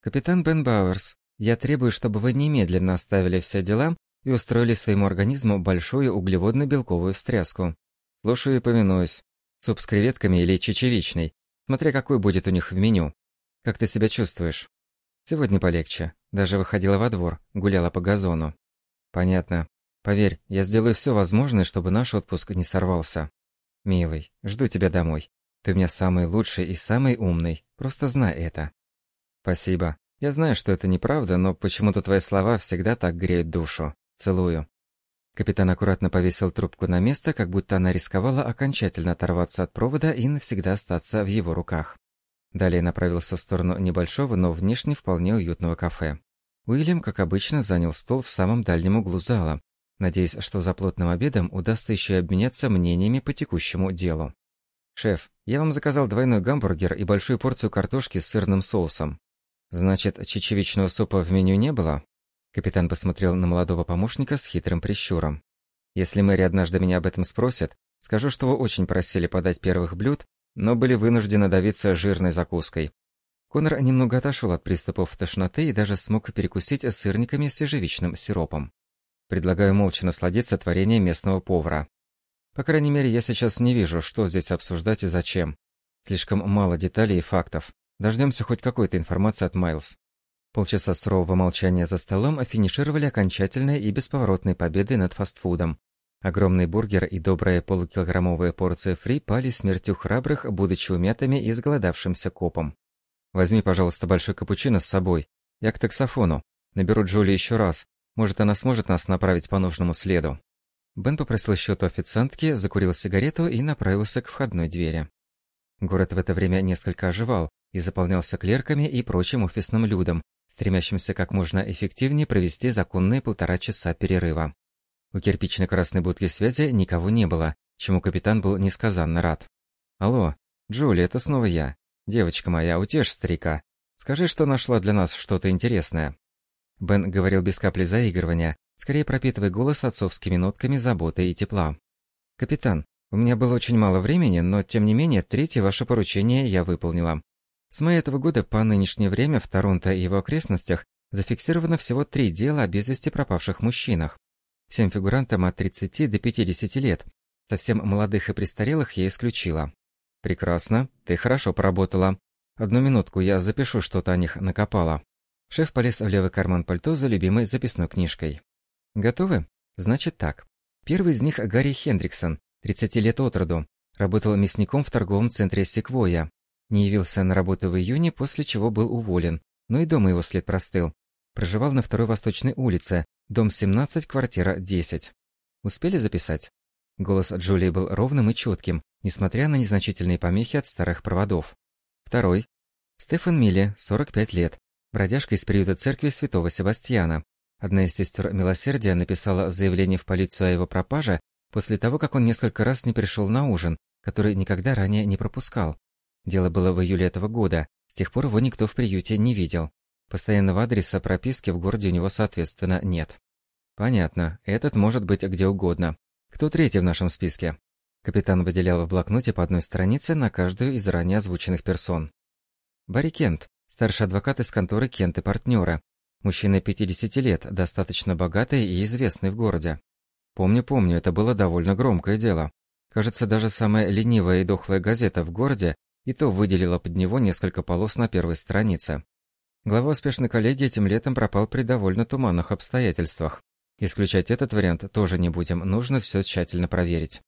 «Капитан Бен Бауэрс, я требую, чтобы вы немедленно оставили все дела и устроили своему организму большую углеводно-белковую встряску. Слушаю и повинуюсь. Суп с креветками или чечевичный, смотря какой будет у них в меню. Как ты себя чувствуешь? Сегодня полегче. Даже выходила во двор, гуляла по газону. Понятно. Поверь, я сделаю все возможное, чтобы наш отпуск не сорвался. Милый, жду тебя домой. Ты у меня самый лучший и самый умный. Просто знай это. Спасибо. Я знаю, что это неправда, но почему-то твои слова всегда так греют душу. Целую. Капитан аккуратно повесил трубку на место, как будто она рисковала окончательно оторваться от провода и навсегда остаться в его руках. Далее направился в сторону небольшого, но внешне вполне уютного кафе. Уильям, как обычно, занял стол в самом дальнем углу зала, надеясь, что за плотным обедом удастся еще и обменяться мнениями по текущему делу. «Шеф, я вам заказал двойной гамбургер и большую порцию картошки с сырным соусом. Значит, чечевичного супа в меню не было?» Капитан посмотрел на молодого помощника с хитрым прищуром. Если Мэри однажды меня об этом спросит, скажу, что вы очень просили подать первых блюд, но были вынуждены давиться жирной закуской. Конор немного отошел от приступов тошноты и даже смог перекусить сырниками с ежевичным сиропом. Предлагаю молча насладиться творением местного повара. По крайней мере, я сейчас не вижу, что здесь обсуждать и зачем. Слишком мало деталей и фактов. Дождемся хоть какой-то информации от Майлз. Полчаса сурового молчания за столом финишировали окончательной и бесповоротной победой над фастфудом. Огромный бургер и добрая полукилограммовая порция фри пали смертью храбрых, будучи умятыми и сголодавшимся копом. «Возьми, пожалуйста, большой капучино с собой. Я к таксофону. Наберу Джули еще раз. Может, она сможет нас направить по нужному следу». Бен попросил счет у официантки, закурил сигарету и направился к входной двери. Город в это время несколько оживал и заполнялся клерками и прочим офисным людом, стремящимся как можно эффективнее провести законные полтора часа перерыва. У кирпично-красной будки связи никого не было, чему капитан был несказанно рад. «Алло, Джули, это снова я. Девочка моя, утешь старика. Скажи, что нашла для нас что-то интересное». Бен говорил без капли заигрывания, скорее пропитывая голос отцовскими нотками заботы и тепла. «Капитан, у меня было очень мало времени, но, тем не менее, третье ваше поручение я выполнила. С мая этого года по нынешнее время в Торонто и его окрестностях зафиксировано всего три дела о без вести пропавших мужчинах. Всем фигурантам от 30 до 50 лет. Совсем молодых и престарелых я исключила. Прекрасно, ты хорошо поработала. Одну минутку, я запишу, что-то о них накопала. Шеф полез в левый карман пальто за любимой записной книжкой. Готовы? Значит так. Первый из них Гарри Хендриксон, 30 лет от роду. Работал мясником в торговом центре Секвоя. Не явился на работу в июне, после чего был уволен, но и дома его след простыл. Проживал на второй Восточной улице, дом 17, квартира 10. Успели записать? Голос Джулии был ровным и четким, несмотря на незначительные помехи от старых проводов. Второй. Стефан Милли, 45 лет, бродяжка из приюта церкви святого Себастьяна. Одна из сестер Милосердия написала заявление в полицию о его пропаже после того, как он несколько раз не пришел на ужин, который никогда ранее не пропускал. Дело было в июле этого года, с тех пор его никто в приюте не видел. Постоянного адреса прописки в городе у него, соответственно, нет. Понятно, этот может быть где угодно. Кто третий в нашем списке? Капитан выделял в блокноте по одной странице на каждую из ранее озвученных персон. Барри Кент, старший адвокат из конторы Кент и партнера. Мужчина 50 лет, достаточно богатый и известный в городе. Помню-помню, это было довольно громкое дело. Кажется, даже самая ленивая и дохлая газета в городе и то выделила под него несколько полос на первой странице. Глава успешной коллегии этим летом пропал при довольно туманных обстоятельствах. Исключать этот вариант тоже не будем, нужно все тщательно проверить.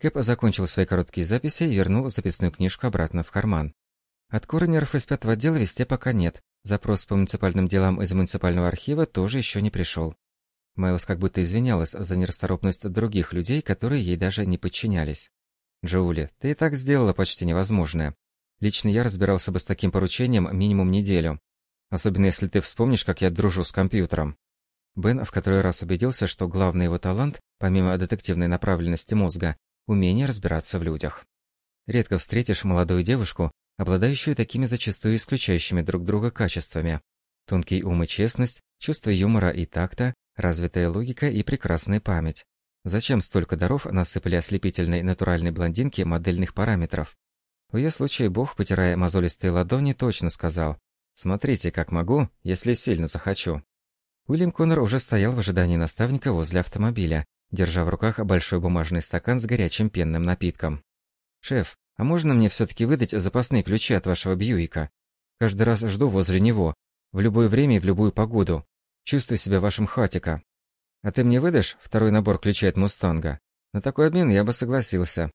Кэп закончил свои короткие записи и вернул записную книжку обратно в карман. От коронеров из пятого отдела вести пока нет. Запрос по муниципальным делам из муниципального архива тоже еще не пришел. Майлз как будто извинялась за нерасторопность других людей, которые ей даже не подчинялись. «Джоули, ты и так сделала почти невозможное. Лично я разбирался бы с таким поручением минимум неделю. Особенно если ты вспомнишь, как я дружу с компьютером». Бен в который раз убедился, что главный его талант, помимо детективной направленности мозга, умение разбираться в людях. Редко встретишь молодую девушку, обладающую такими зачастую исключающими друг друга качествами. Тонкий ум и честность, чувство юмора и такта, развитая логика и прекрасная память. Зачем столько даров насыпали ослепительной натуральной блондинке модельных параметров? В ее случае Бог, потирая мозолистые ладони, точно сказал «Смотрите, как могу, если сильно захочу». Уильям Коннор уже стоял в ожидании наставника возле автомобиля, держа в руках большой бумажный стакан с горячим пенным напитком. «Шеф, а можно мне все-таки выдать запасные ключи от вашего Бьюика? Каждый раз жду возле него, в любое время и в любую погоду. Чувствую себя вашим хатика». «А ты мне выдашь второй набор ключей от «Мустанга»? На такой обмен я бы согласился».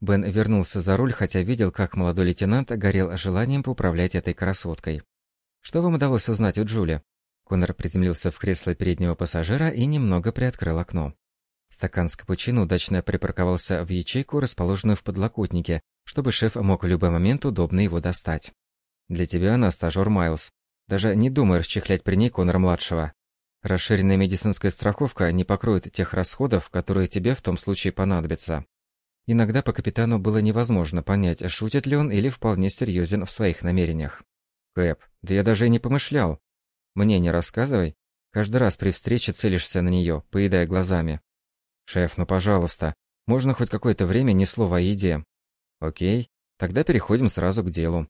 Бен вернулся за руль, хотя видел, как молодой лейтенант горел желанием поуправлять этой красоткой. «Что вам удалось узнать у Джули?» Конор приземлился в кресло переднего пассажира и немного приоткрыл окно. Стакан с капучино удачно припарковался в ячейку, расположенную в подлокотнике, чтобы шеф мог в любой момент удобно его достать. «Для тебя она стажер Майлз. Даже не думай расчехлять при ней Конора-младшего. Расширенная медицинская страховка не покроет тех расходов, которые тебе в том случае понадобятся. Иногда по капитану было невозможно понять, шутит ли он или вполне серьезен в своих намерениях. «Кэп, да я даже и не помышлял. Мне не рассказывай. Каждый раз при встрече целишься на нее, поедая глазами». «Шеф, ну пожалуйста, можно хоть какое-то время ни слова о еде?» «Окей, тогда переходим сразу к делу».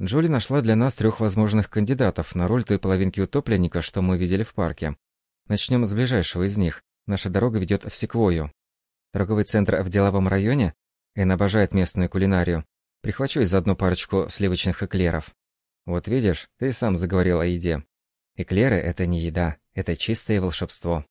Джоли нашла для нас трех возможных кандидатов на роль той половинки утопленника, что мы видели в парке. Начнем с ближайшего из них. Наша дорога ведет в Секвою. Торговый центр в деловом районе? Эн обожает местную кулинарию. Прихвачу из заодно парочку сливочных эклеров. Вот видишь, ты сам заговорил о еде. Эклеры — это не еда, это чистое волшебство.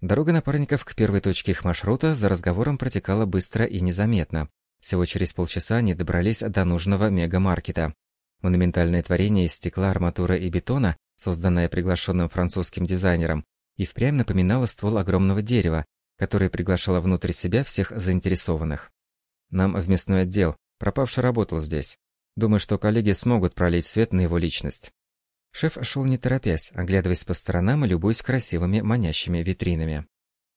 Дорога напарников к первой точке их маршрута за разговором протекала быстро и незаметно. Всего через полчаса они добрались до нужного мегамаркета. Монументальное творение из стекла, арматуры и бетона, созданное приглашенным французским дизайнером, и впрямь напоминало ствол огромного дерева, которое приглашало внутрь себя всех заинтересованных. Нам в мясной отдел, пропавший работал здесь. Думаю, что коллеги смогут пролить свет на его личность. Шеф шел не торопясь, оглядываясь по сторонам и любуясь красивыми манящими витринами.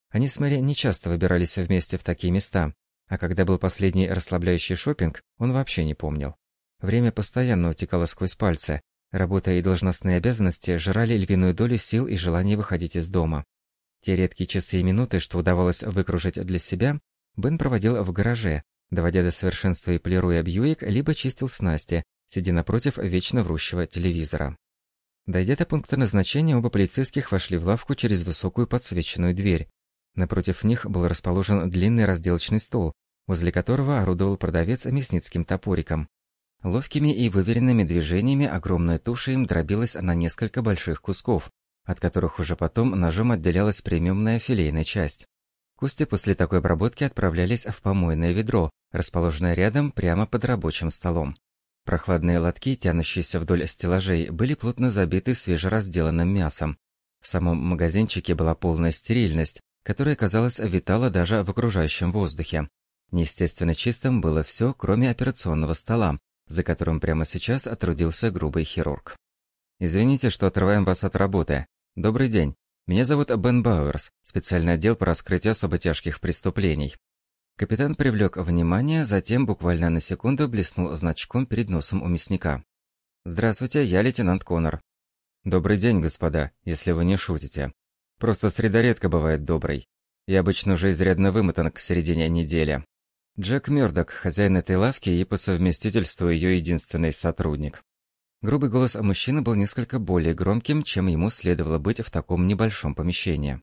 Они с Мэри нечасто выбирались вместе в такие места, а когда был последний расслабляющий шопинг, он вообще не помнил. Время постоянно утекало сквозь пальцы. Работа и должностные обязанности жрали львиную долю сил и желания выходить из дома. Те редкие часы и минуты, что удавалось выкружить для себя, Бен проводил в гараже, доводя до совершенства и полируя Бьюик, либо чистил снасти, сидя напротив вечно врущего телевизора. Дойдя до пункта назначения, оба полицейских вошли в лавку через высокую подсвеченную дверь. Напротив них был расположен длинный разделочный стол, возле которого орудовал продавец мясницким топориком. Ловкими и выверенными движениями огромная туша им дробилась на несколько больших кусков, от которых уже потом ножом отделялась премиумная филейная часть. Кости после такой обработки отправлялись в помойное ведро, расположенное рядом прямо под рабочим столом. Прохладные лотки, тянущиеся вдоль стеллажей, были плотно забиты свежеразделанным мясом. В самом магазинчике была полная стерильность, которая, казалось, витала даже в окружающем воздухе. Неестественно чистым было все, кроме операционного стола, за которым прямо сейчас отрудился грубый хирург. «Извините, что отрываем вас от работы. Добрый день. Меня зовут Бен Бауэрс, специальный отдел по раскрытию особо тяжких преступлений». Капитан привлек внимание, затем буквально на секунду блеснул значком перед носом у мясника. «Здравствуйте, я лейтенант Коннор». «Добрый день, господа, если вы не шутите. Просто среда редко бывает доброй. Я обычно уже изрядно вымотан к середине недели. Джек Мёрдок, хозяин этой лавки и по совместительству ее единственный сотрудник. Грубый голос мужчины был несколько более громким, чем ему следовало быть в таком небольшом помещении.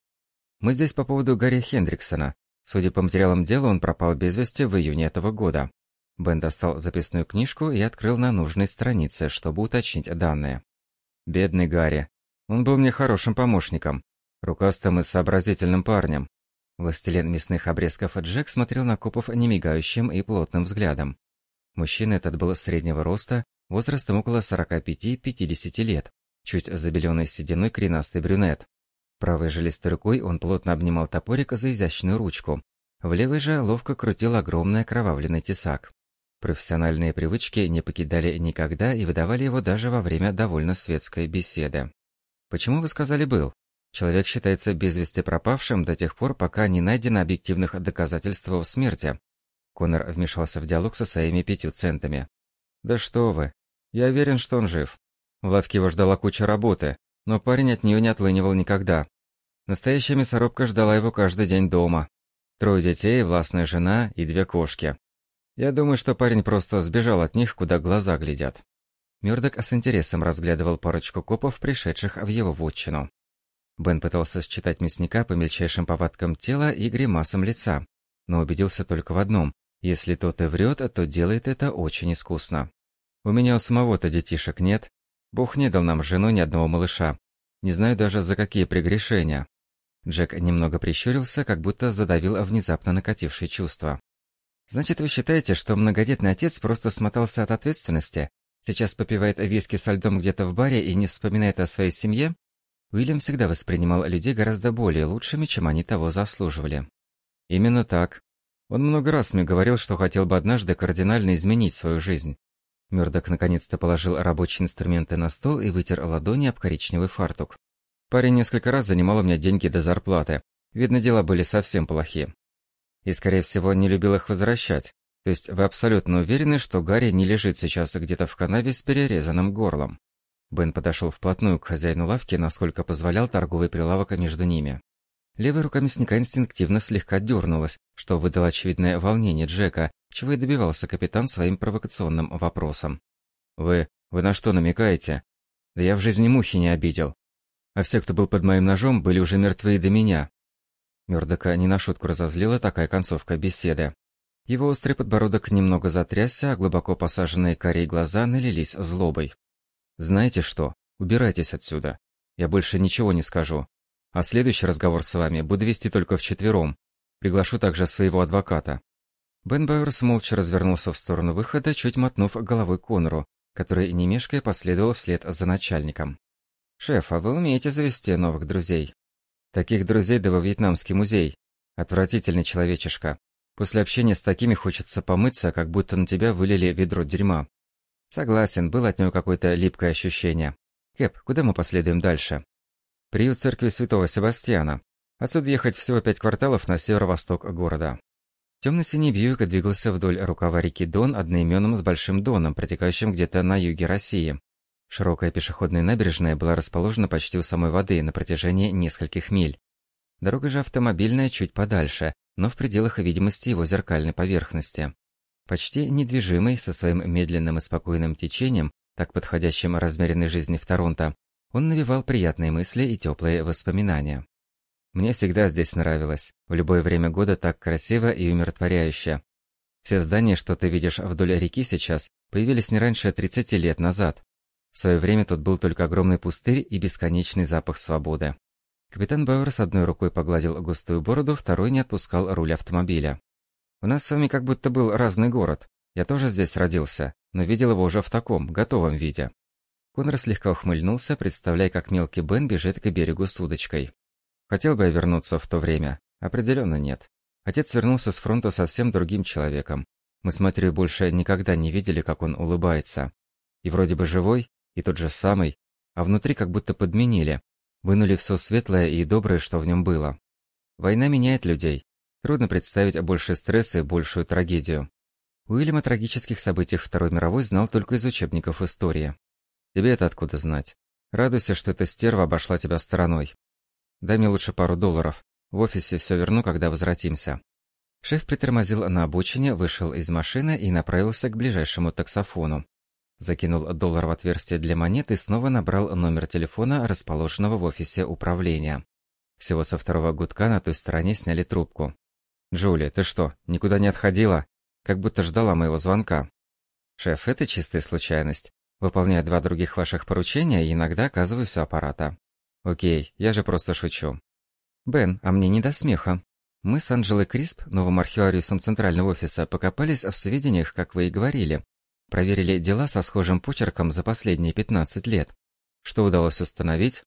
«Мы здесь по поводу Гарри Хендриксона. Судя по материалам дела, он пропал без вести в июне этого года». Бен достал записную книжку и открыл на нужной странице, чтобы уточнить данные. «Бедный Гарри. Он был мне хорошим помощником, рукастым и сообразительным парнем. Властелин мясных обрезков Джек смотрел на копов немигающим и плотным взглядом. Мужчина этот был среднего роста, возрастом около 45-50 лет, чуть забеленный сединой коренастый брюнет. Правой жилистой рукой он плотно обнимал топорик за изящную ручку, в левой же ловко крутил огромный окровавленный тесак. Профессиональные привычки не покидали никогда и выдавали его даже во время довольно светской беседы. «Почему вы сказали «был»?» Человек считается без вести пропавшим до тех пор, пока не найдено объективных доказательств его смерти. Конор вмешался в диалог со своими пятью центами. «Да что вы! Я уверен, что он жив. В лавке его ждала куча работы, но парень от нее не отлынивал никогда. Настоящая мясорубка ждала его каждый день дома. Трое детей, властная жена и две кошки. Я думаю, что парень просто сбежал от них, куда глаза глядят». Мёрдок с интересом разглядывал парочку копов, пришедших в его вотчину. Бен пытался считать мясника по мельчайшим повадкам тела и гримасам лица, но убедился только в одном. Если тот и врет, то делает это очень искусно. У меня у самого-то детишек нет. Бог не дал нам жену ни одного малыша. Не знаю даже за какие прегрешения. Джек немного прищурился, как будто задавил внезапно накатившее чувство. «Значит, вы считаете, что многодетный отец просто смотался от ответственности? Сейчас попивает виски со льдом где-то в баре и не вспоминает о своей семье? Уильям всегда воспринимал людей гораздо более лучшими, чем они того заслуживали. Именно так. Он много раз мне говорил, что хотел бы однажды кардинально изменить свою жизнь. Мёрдок наконец-то положил рабочие инструменты на стол и вытер ладони об коричневый фартук. Парень несколько раз занимал у меня деньги до зарплаты. Видно, дела были совсем плохие. И, скорее всего, не любил их возвращать. То есть вы абсолютно уверены, что Гарри не лежит сейчас где-то в канаве с перерезанным горлом? Бен подошел вплотную к хозяину лавки, насколько позволял торговый прилавок между ними. Левая рука мясника инстинктивно слегка дернулась, что выдало очевидное волнение Джека, чего и добивался капитан своим провокационным вопросом. «Вы... вы на что намекаете? Да я в жизни мухи не обидел. А все, кто был под моим ножом, были уже мертвы до меня». Мёрдока не на шутку разозлила такая концовка беседы. Его острый подбородок немного затрясся, а глубоко посаженные корей глаза налились злобой. «Знаете что? Убирайтесь отсюда. Я больше ничего не скажу. А следующий разговор с вами буду вести только вчетвером. Приглашу также своего адвоката». Бен Байерс молча развернулся в сторону выхода, чуть мотнув головой Конору, который, не мешкая, последовал вслед за начальником. «Шеф, а вы умеете завести новых друзей?» «Таких друзей да во Вьетнамский музей. Отвратительный человечишка. После общения с такими хочется помыться, как будто на тебя вылили ведро дерьма». «Согласен, было от него какое-то липкое ощущение. Кэп, куда мы последуем дальше?» Приют церкви святого Себастьяна. Отсюда ехать всего пять кварталов на северо-восток города. Темно-синий Бьюик двигался вдоль рукава реки Дон, одноименным с Большим Доном, протекающим где-то на юге России. Широкая пешеходная набережная была расположена почти у самой воды на протяжении нескольких миль. Дорога же автомобильная чуть подальше, но в пределах видимости его зеркальной поверхности. Почти недвижимый, со своим медленным и спокойным течением, так подходящим размеренной жизни в Торонто, он навевал приятные мысли и теплые воспоминания. Мне всегда здесь нравилось. В любое время года так красиво и умиротворяюще. Все здания, что ты видишь вдоль реки сейчас, появились не раньше 30 лет назад. В свое время тут был только огромный пустырь и бесконечный запах свободы. Капитан Бауэр с одной рукой погладил густую бороду, второй не отпускал руль автомобиля. «У нас с вами как будто был разный город. Я тоже здесь родился, но видел его уже в таком, готовом виде. Конор слегка ухмыльнулся, представляя, как мелкий Бен бежит к берегу с удочкой. Хотел бы я вернуться в то время? Определенно нет. Отец вернулся с фронта совсем другим человеком. Мы с матерью больше никогда не видели, как он улыбается. И вроде бы живой, и тот же самый, а внутри как будто подменили. Вынули все светлое и доброе, что в нем было. Война меняет людей. Трудно представить больше стресса и большую трагедию. Уильям о трагических событиях Второй мировой знал только из учебников истории. Тебе это откуда знать? Радуйся, что эта стерва обошла тебя стороной. Дай мне лучше пару долларов. В офисе все верну, когда возвратимся». Шеф притормозил на обочине, вышел из машины и направился к ближайшему таксофону. Закинул доллар в отверстие для монет и снова набрал номер телефона, расположенного в офисе управления. Всего со второго гудка на той стороне сняли трубку. «Джули, ты что, никуда не отходила? Как будто ждала моего звонка». «Шеф, это чистая случайность. Выполняя два других ваших поручения иногда оказываюсь у аппарата. Окей, я же просто шучу. Бен, а мне не до смеха. Мы с Анджелой Крисп, новым архивариусом Центрального офиса, покопались в сведениях, как вы и говорили. Проверили дела со схожим почерком за последние 15 лет. Что удалось установить?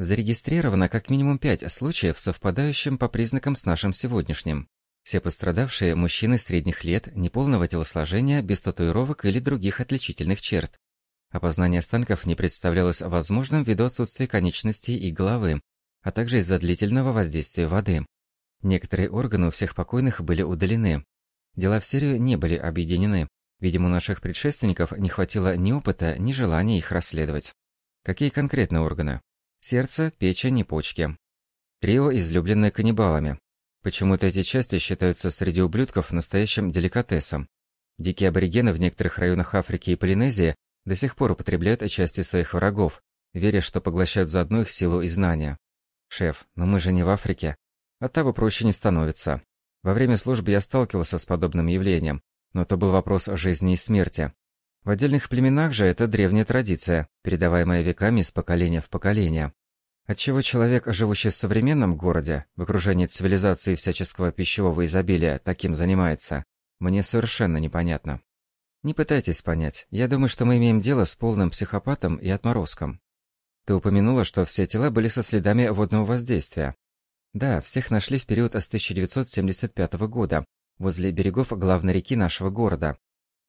Зарегистрировано как минимум пять случаев, совпадающим по признакам с нашим сегодняшним. Все пострадавшие – мужчины средних лет, неполного телосложения, без татуировок или других отличительных черт. Опознание останков не представлялось возможным ввиду отсутствия конечностей и головы, а также из-за длительного воздействия воды. Некоторые органы у всех покойных были удалены. Дела в серию не были объединены. Видимо, у наших предшественников не хватило ни опыта, ни желания их расследовать. Какие конкретно органы? Сердце, печень и почки. Трио, излюбленное каннибалами. Почему-то эти части считаются среди ублюдков настоящим деликатесом. Дикие аборигены в некоторых районах Африки и Полинезии до сих пор употребляют части своих врагов, веря, что поглощают заодно их силу и знания. «Шеф, но мы же не в Африке. От того проще не становится. Во время службы я сталкивался с подобным явлением, но это был вопрос жизни и смерти. В отдельных племенах же это древняя традиция, передаваемая веками из поколения в поколение. Отчего человек, живущий в современном городе, в окружении цивилизации всяческого пищевого изобилия, таким занимается, мне совершенно непонятно. Не пытайтесь понять. Я думаю, что мы имеем дело с полным психопатом и отморозком. Ты упомянула, что все тела были со следами водного воздействия. Да, всех нашли в период с 1975 года, возле берегов главной реки нашего города.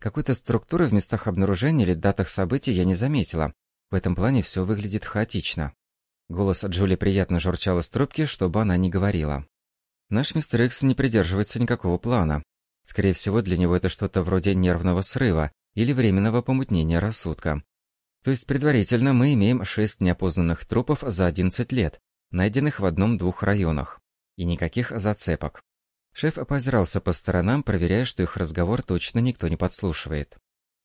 Какой-то структуры в местах обнаружения или датах событий я не заметила. В этом плане все выглядит хаотично. Голос Джули приятно журчал из трубки, чтобы она не говорила. Наш мистер Икс не придерживается никакого плана. Скорее всего, для него это что-то вроде нервного срыва или временного помутнения рассудка. То есть предварительно мы имеем шесть неопознанных трупов за 11 лет, найденных в одном-двух районах. И никаких зацепок. Шеф опозирался по сторонам, проверяя, что их разговор точно никто не подслушивает.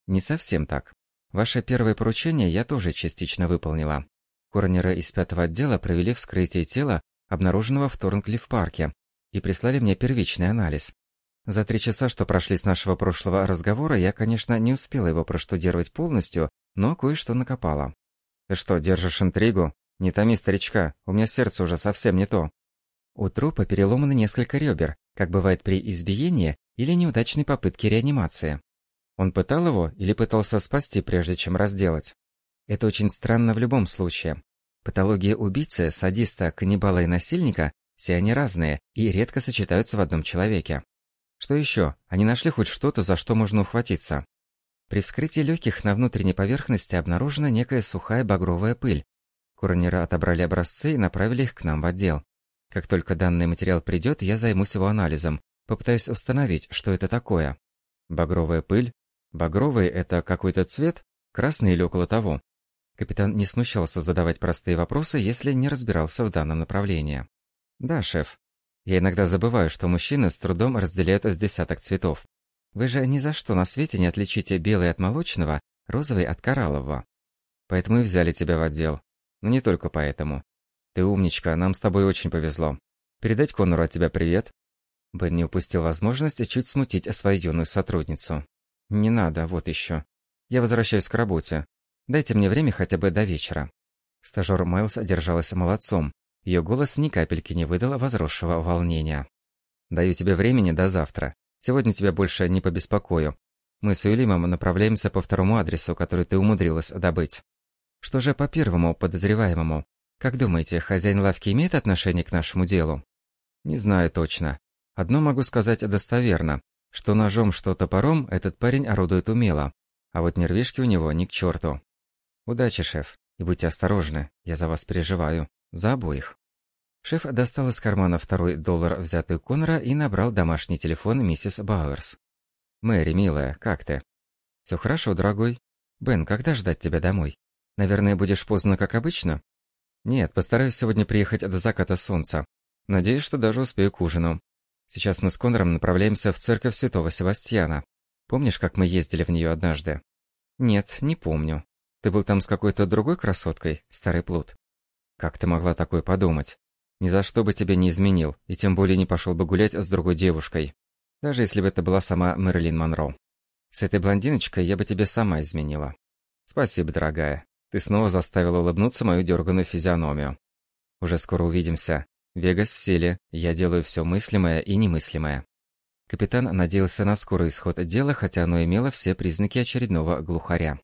Не совсем так. Ваше первое поручение я тоже частично выполнила. Коронеры из пятого отдела провели вскрытие тела, обнаруженного в Торнклифф-парке, и прислали мне первичный анализ. За три часа, что прошли с нашего прошлого разговора, я, конечно, не успела его проштудировать полностью, но кое-что накопала. «Ты что, держишь интригу? Не томи старичка, у меня сердце уже совсем не то». У трупа переломаны несколько ребер, как бывает при избиении или неудачной попытке реанимации. Он пытал его или пытался спасти, прежде чем разделать? Это очень странно в любом случае. Патологии убийцы, садиста, каннибала и насильника – все они разные и редко сочетаются в одном человеке. Что еще? Они нашли хоть что-то, за что можно ухватиться. При вскрытии легких на внутренней поверхности обнаружена некая сухая багровая пыль. Коронеры отобрали образцы и направили их к нам в отдел. Как только данный материал придет, я займусь его анализом, попытаюсь установить, что это такое. Багровая пыль? Багровый – это какой-то цвет? Красный или около того? Капитан не смущался задавать простые вопросы, если не разбирался в данном направлении. «Да, шеф. Я иногда забываю, что мужчины с трудом разделяют с десяток цветов. Вы же ни за что на свете не отличите белый от молочного, розовый от кораллового. Поэтому и взяли тебя в отдел. Но не только поэтому. «Ты умничка, нам с тобой очень повезло. Передать Конору от тебя привет?» Бен не упустил возможности чуть смутить свою юную сотрудницу. «Не надо, вот еще. Я возвращаюсь к работе. Дайте мне время хотя бы до вечера». Стажер Майлз держалась молодцом. Ее голос ни капельки не выдал возросшего волнения. «Даю тебе времени до завтра. Сегодня тебя больше не побеспокою. Мы с Уильямом направляемся по второму адресу, который ты умудрилась добыть. Что же по первому подозреваемому? Как думаете, хозяин лавки имеет отношение к нашему делу? Не знаю точно. Одно могу сказать достоверно, что ножом, что топором этот парень орудует умело, а вот нервишки у него ни к черту. Удачи, шеф, и будьте осторожны, я за вас переживаю. За обоих. Шеф достал из кармана второй доллар, взятый у Конора, и набрал домашний телефон миссис Бауэрс. «Мэри, милая, как ты?» «Все хорошо, дорогой. Бен, когда ждать тебя домой? Наверное, будешь поздно, как обычно?» Нет, постараюсь сегодня приехать до заката солнца. Надеюсь, что даже успею к ужину. Сейчас мы с Конором направляемся в церковь Святого Севастьяна. Помнишь, как мы ездили в нее однажды? Нет, не помню. Ты был там с какой-то другой красоткой, старый плут? Как ты могла такое подумать? Ни за что бы тебя не изменил, и тем более не пошел бы гулять с другой девушкой. Даже если бы это была сама Мэрилин Монро. С этой блондиночкой я бы тебе сама изменила. Спасибо, дорогая. Ты снова заставила улыбнуться мою дерганую физиономию. Уже скоро увидимся. Вегас в силе, я делаю все мыслимое и немыслимое. Капитан надеялся на скорый исход дела, хотя оно имело все признаки очередного глухаря.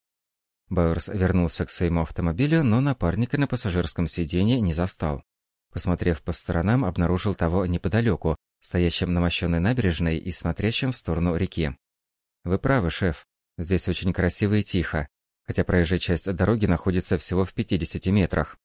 Бауэрс вернулся к своему автомобилю, но напарника на пассажирском сиденье не застал. Посмотрев по сторонам, обнаружил того неподалеку, стоящим на мощенной набережной и смотрящим в сторону реки. «Вы правы, шеф. Здесь очень красиво и тихо хотя проезжая часть дороги находится всего в 50 метрах.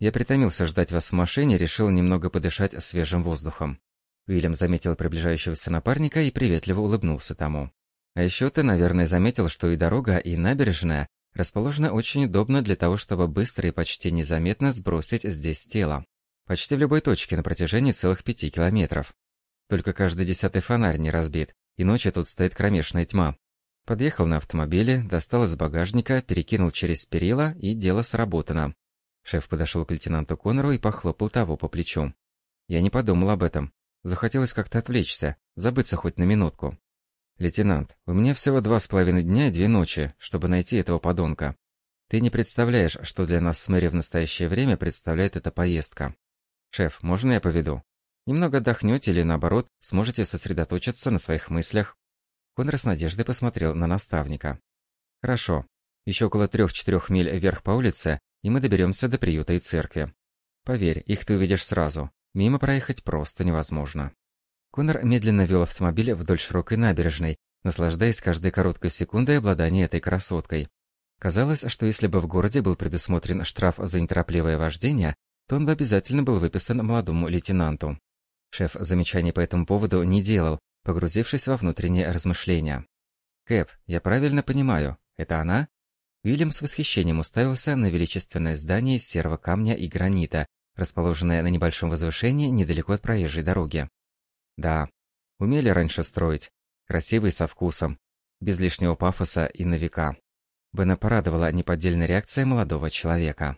Я притомился ждать вас в машине, решил немного подышать свежим воздухом. Уильям заметил приближающегося напарника и приветливо улыбнулся тому. А еще ты, наверное, заметил, что и дорога, и набережная расположены очень удобно для того, чтобы быстро и почти незаметно сбросить здесь тело. Почти в любой точке на протяжении целых пяти километров. Только каждый десятый фонарь не разбит, и ночью тут стоит кромешная тьма. Подъехал на автомобиле, достал из багажника, перекинул через перила, и дело сработано. Шеф подошел к лейтенанту Коннору и похлопал того по плечу. Я не подумал об этом. Захотелось как-то отвлечься, забыться хоть на минутку. «Лейтенант, у меня всего два с половиной дня и две ночи, чтобы найти этого подонка. Ты не представляешь, что для нас с Мэри в настоящее время представляет эта поездка. Шеф, можно я поведу? Немного отдохнете или, наоборот, сможете сосредоточиться на своих мыслях?» Конрад с надеждой посмотрел на наставника. «Хорошо. Еще около трех-четырех миль вверх по улице, и мы доберемся до приюта и церкви. Поверь, их ты увидишь сразу. Мимо проехать просто невозможно». Конор медленно вел автомобиль вдоль широкой набережной, наслаждаясь каждой короткой секундой обладания этой красоткой. Казалось, что если бы в городе был предусмотрен штраф за неторопливое вождение, то он бы обязательно был выписан молодому лейтенанту. Шеф замечаний по этому поводу не делал, погрузившись во внутренние размышления. «Кэп, я правильно понимаю, это она?» Уильям с восхищением уставился на величественное здание из серого камня и гранита, расположенное на небольшом возвышении недалеко от проезжей дороги. Да, умели раньше строить, красивый со вкусом, без лишнего пафоса и на века. Бена порадовала неподдельная реакция молодого человека.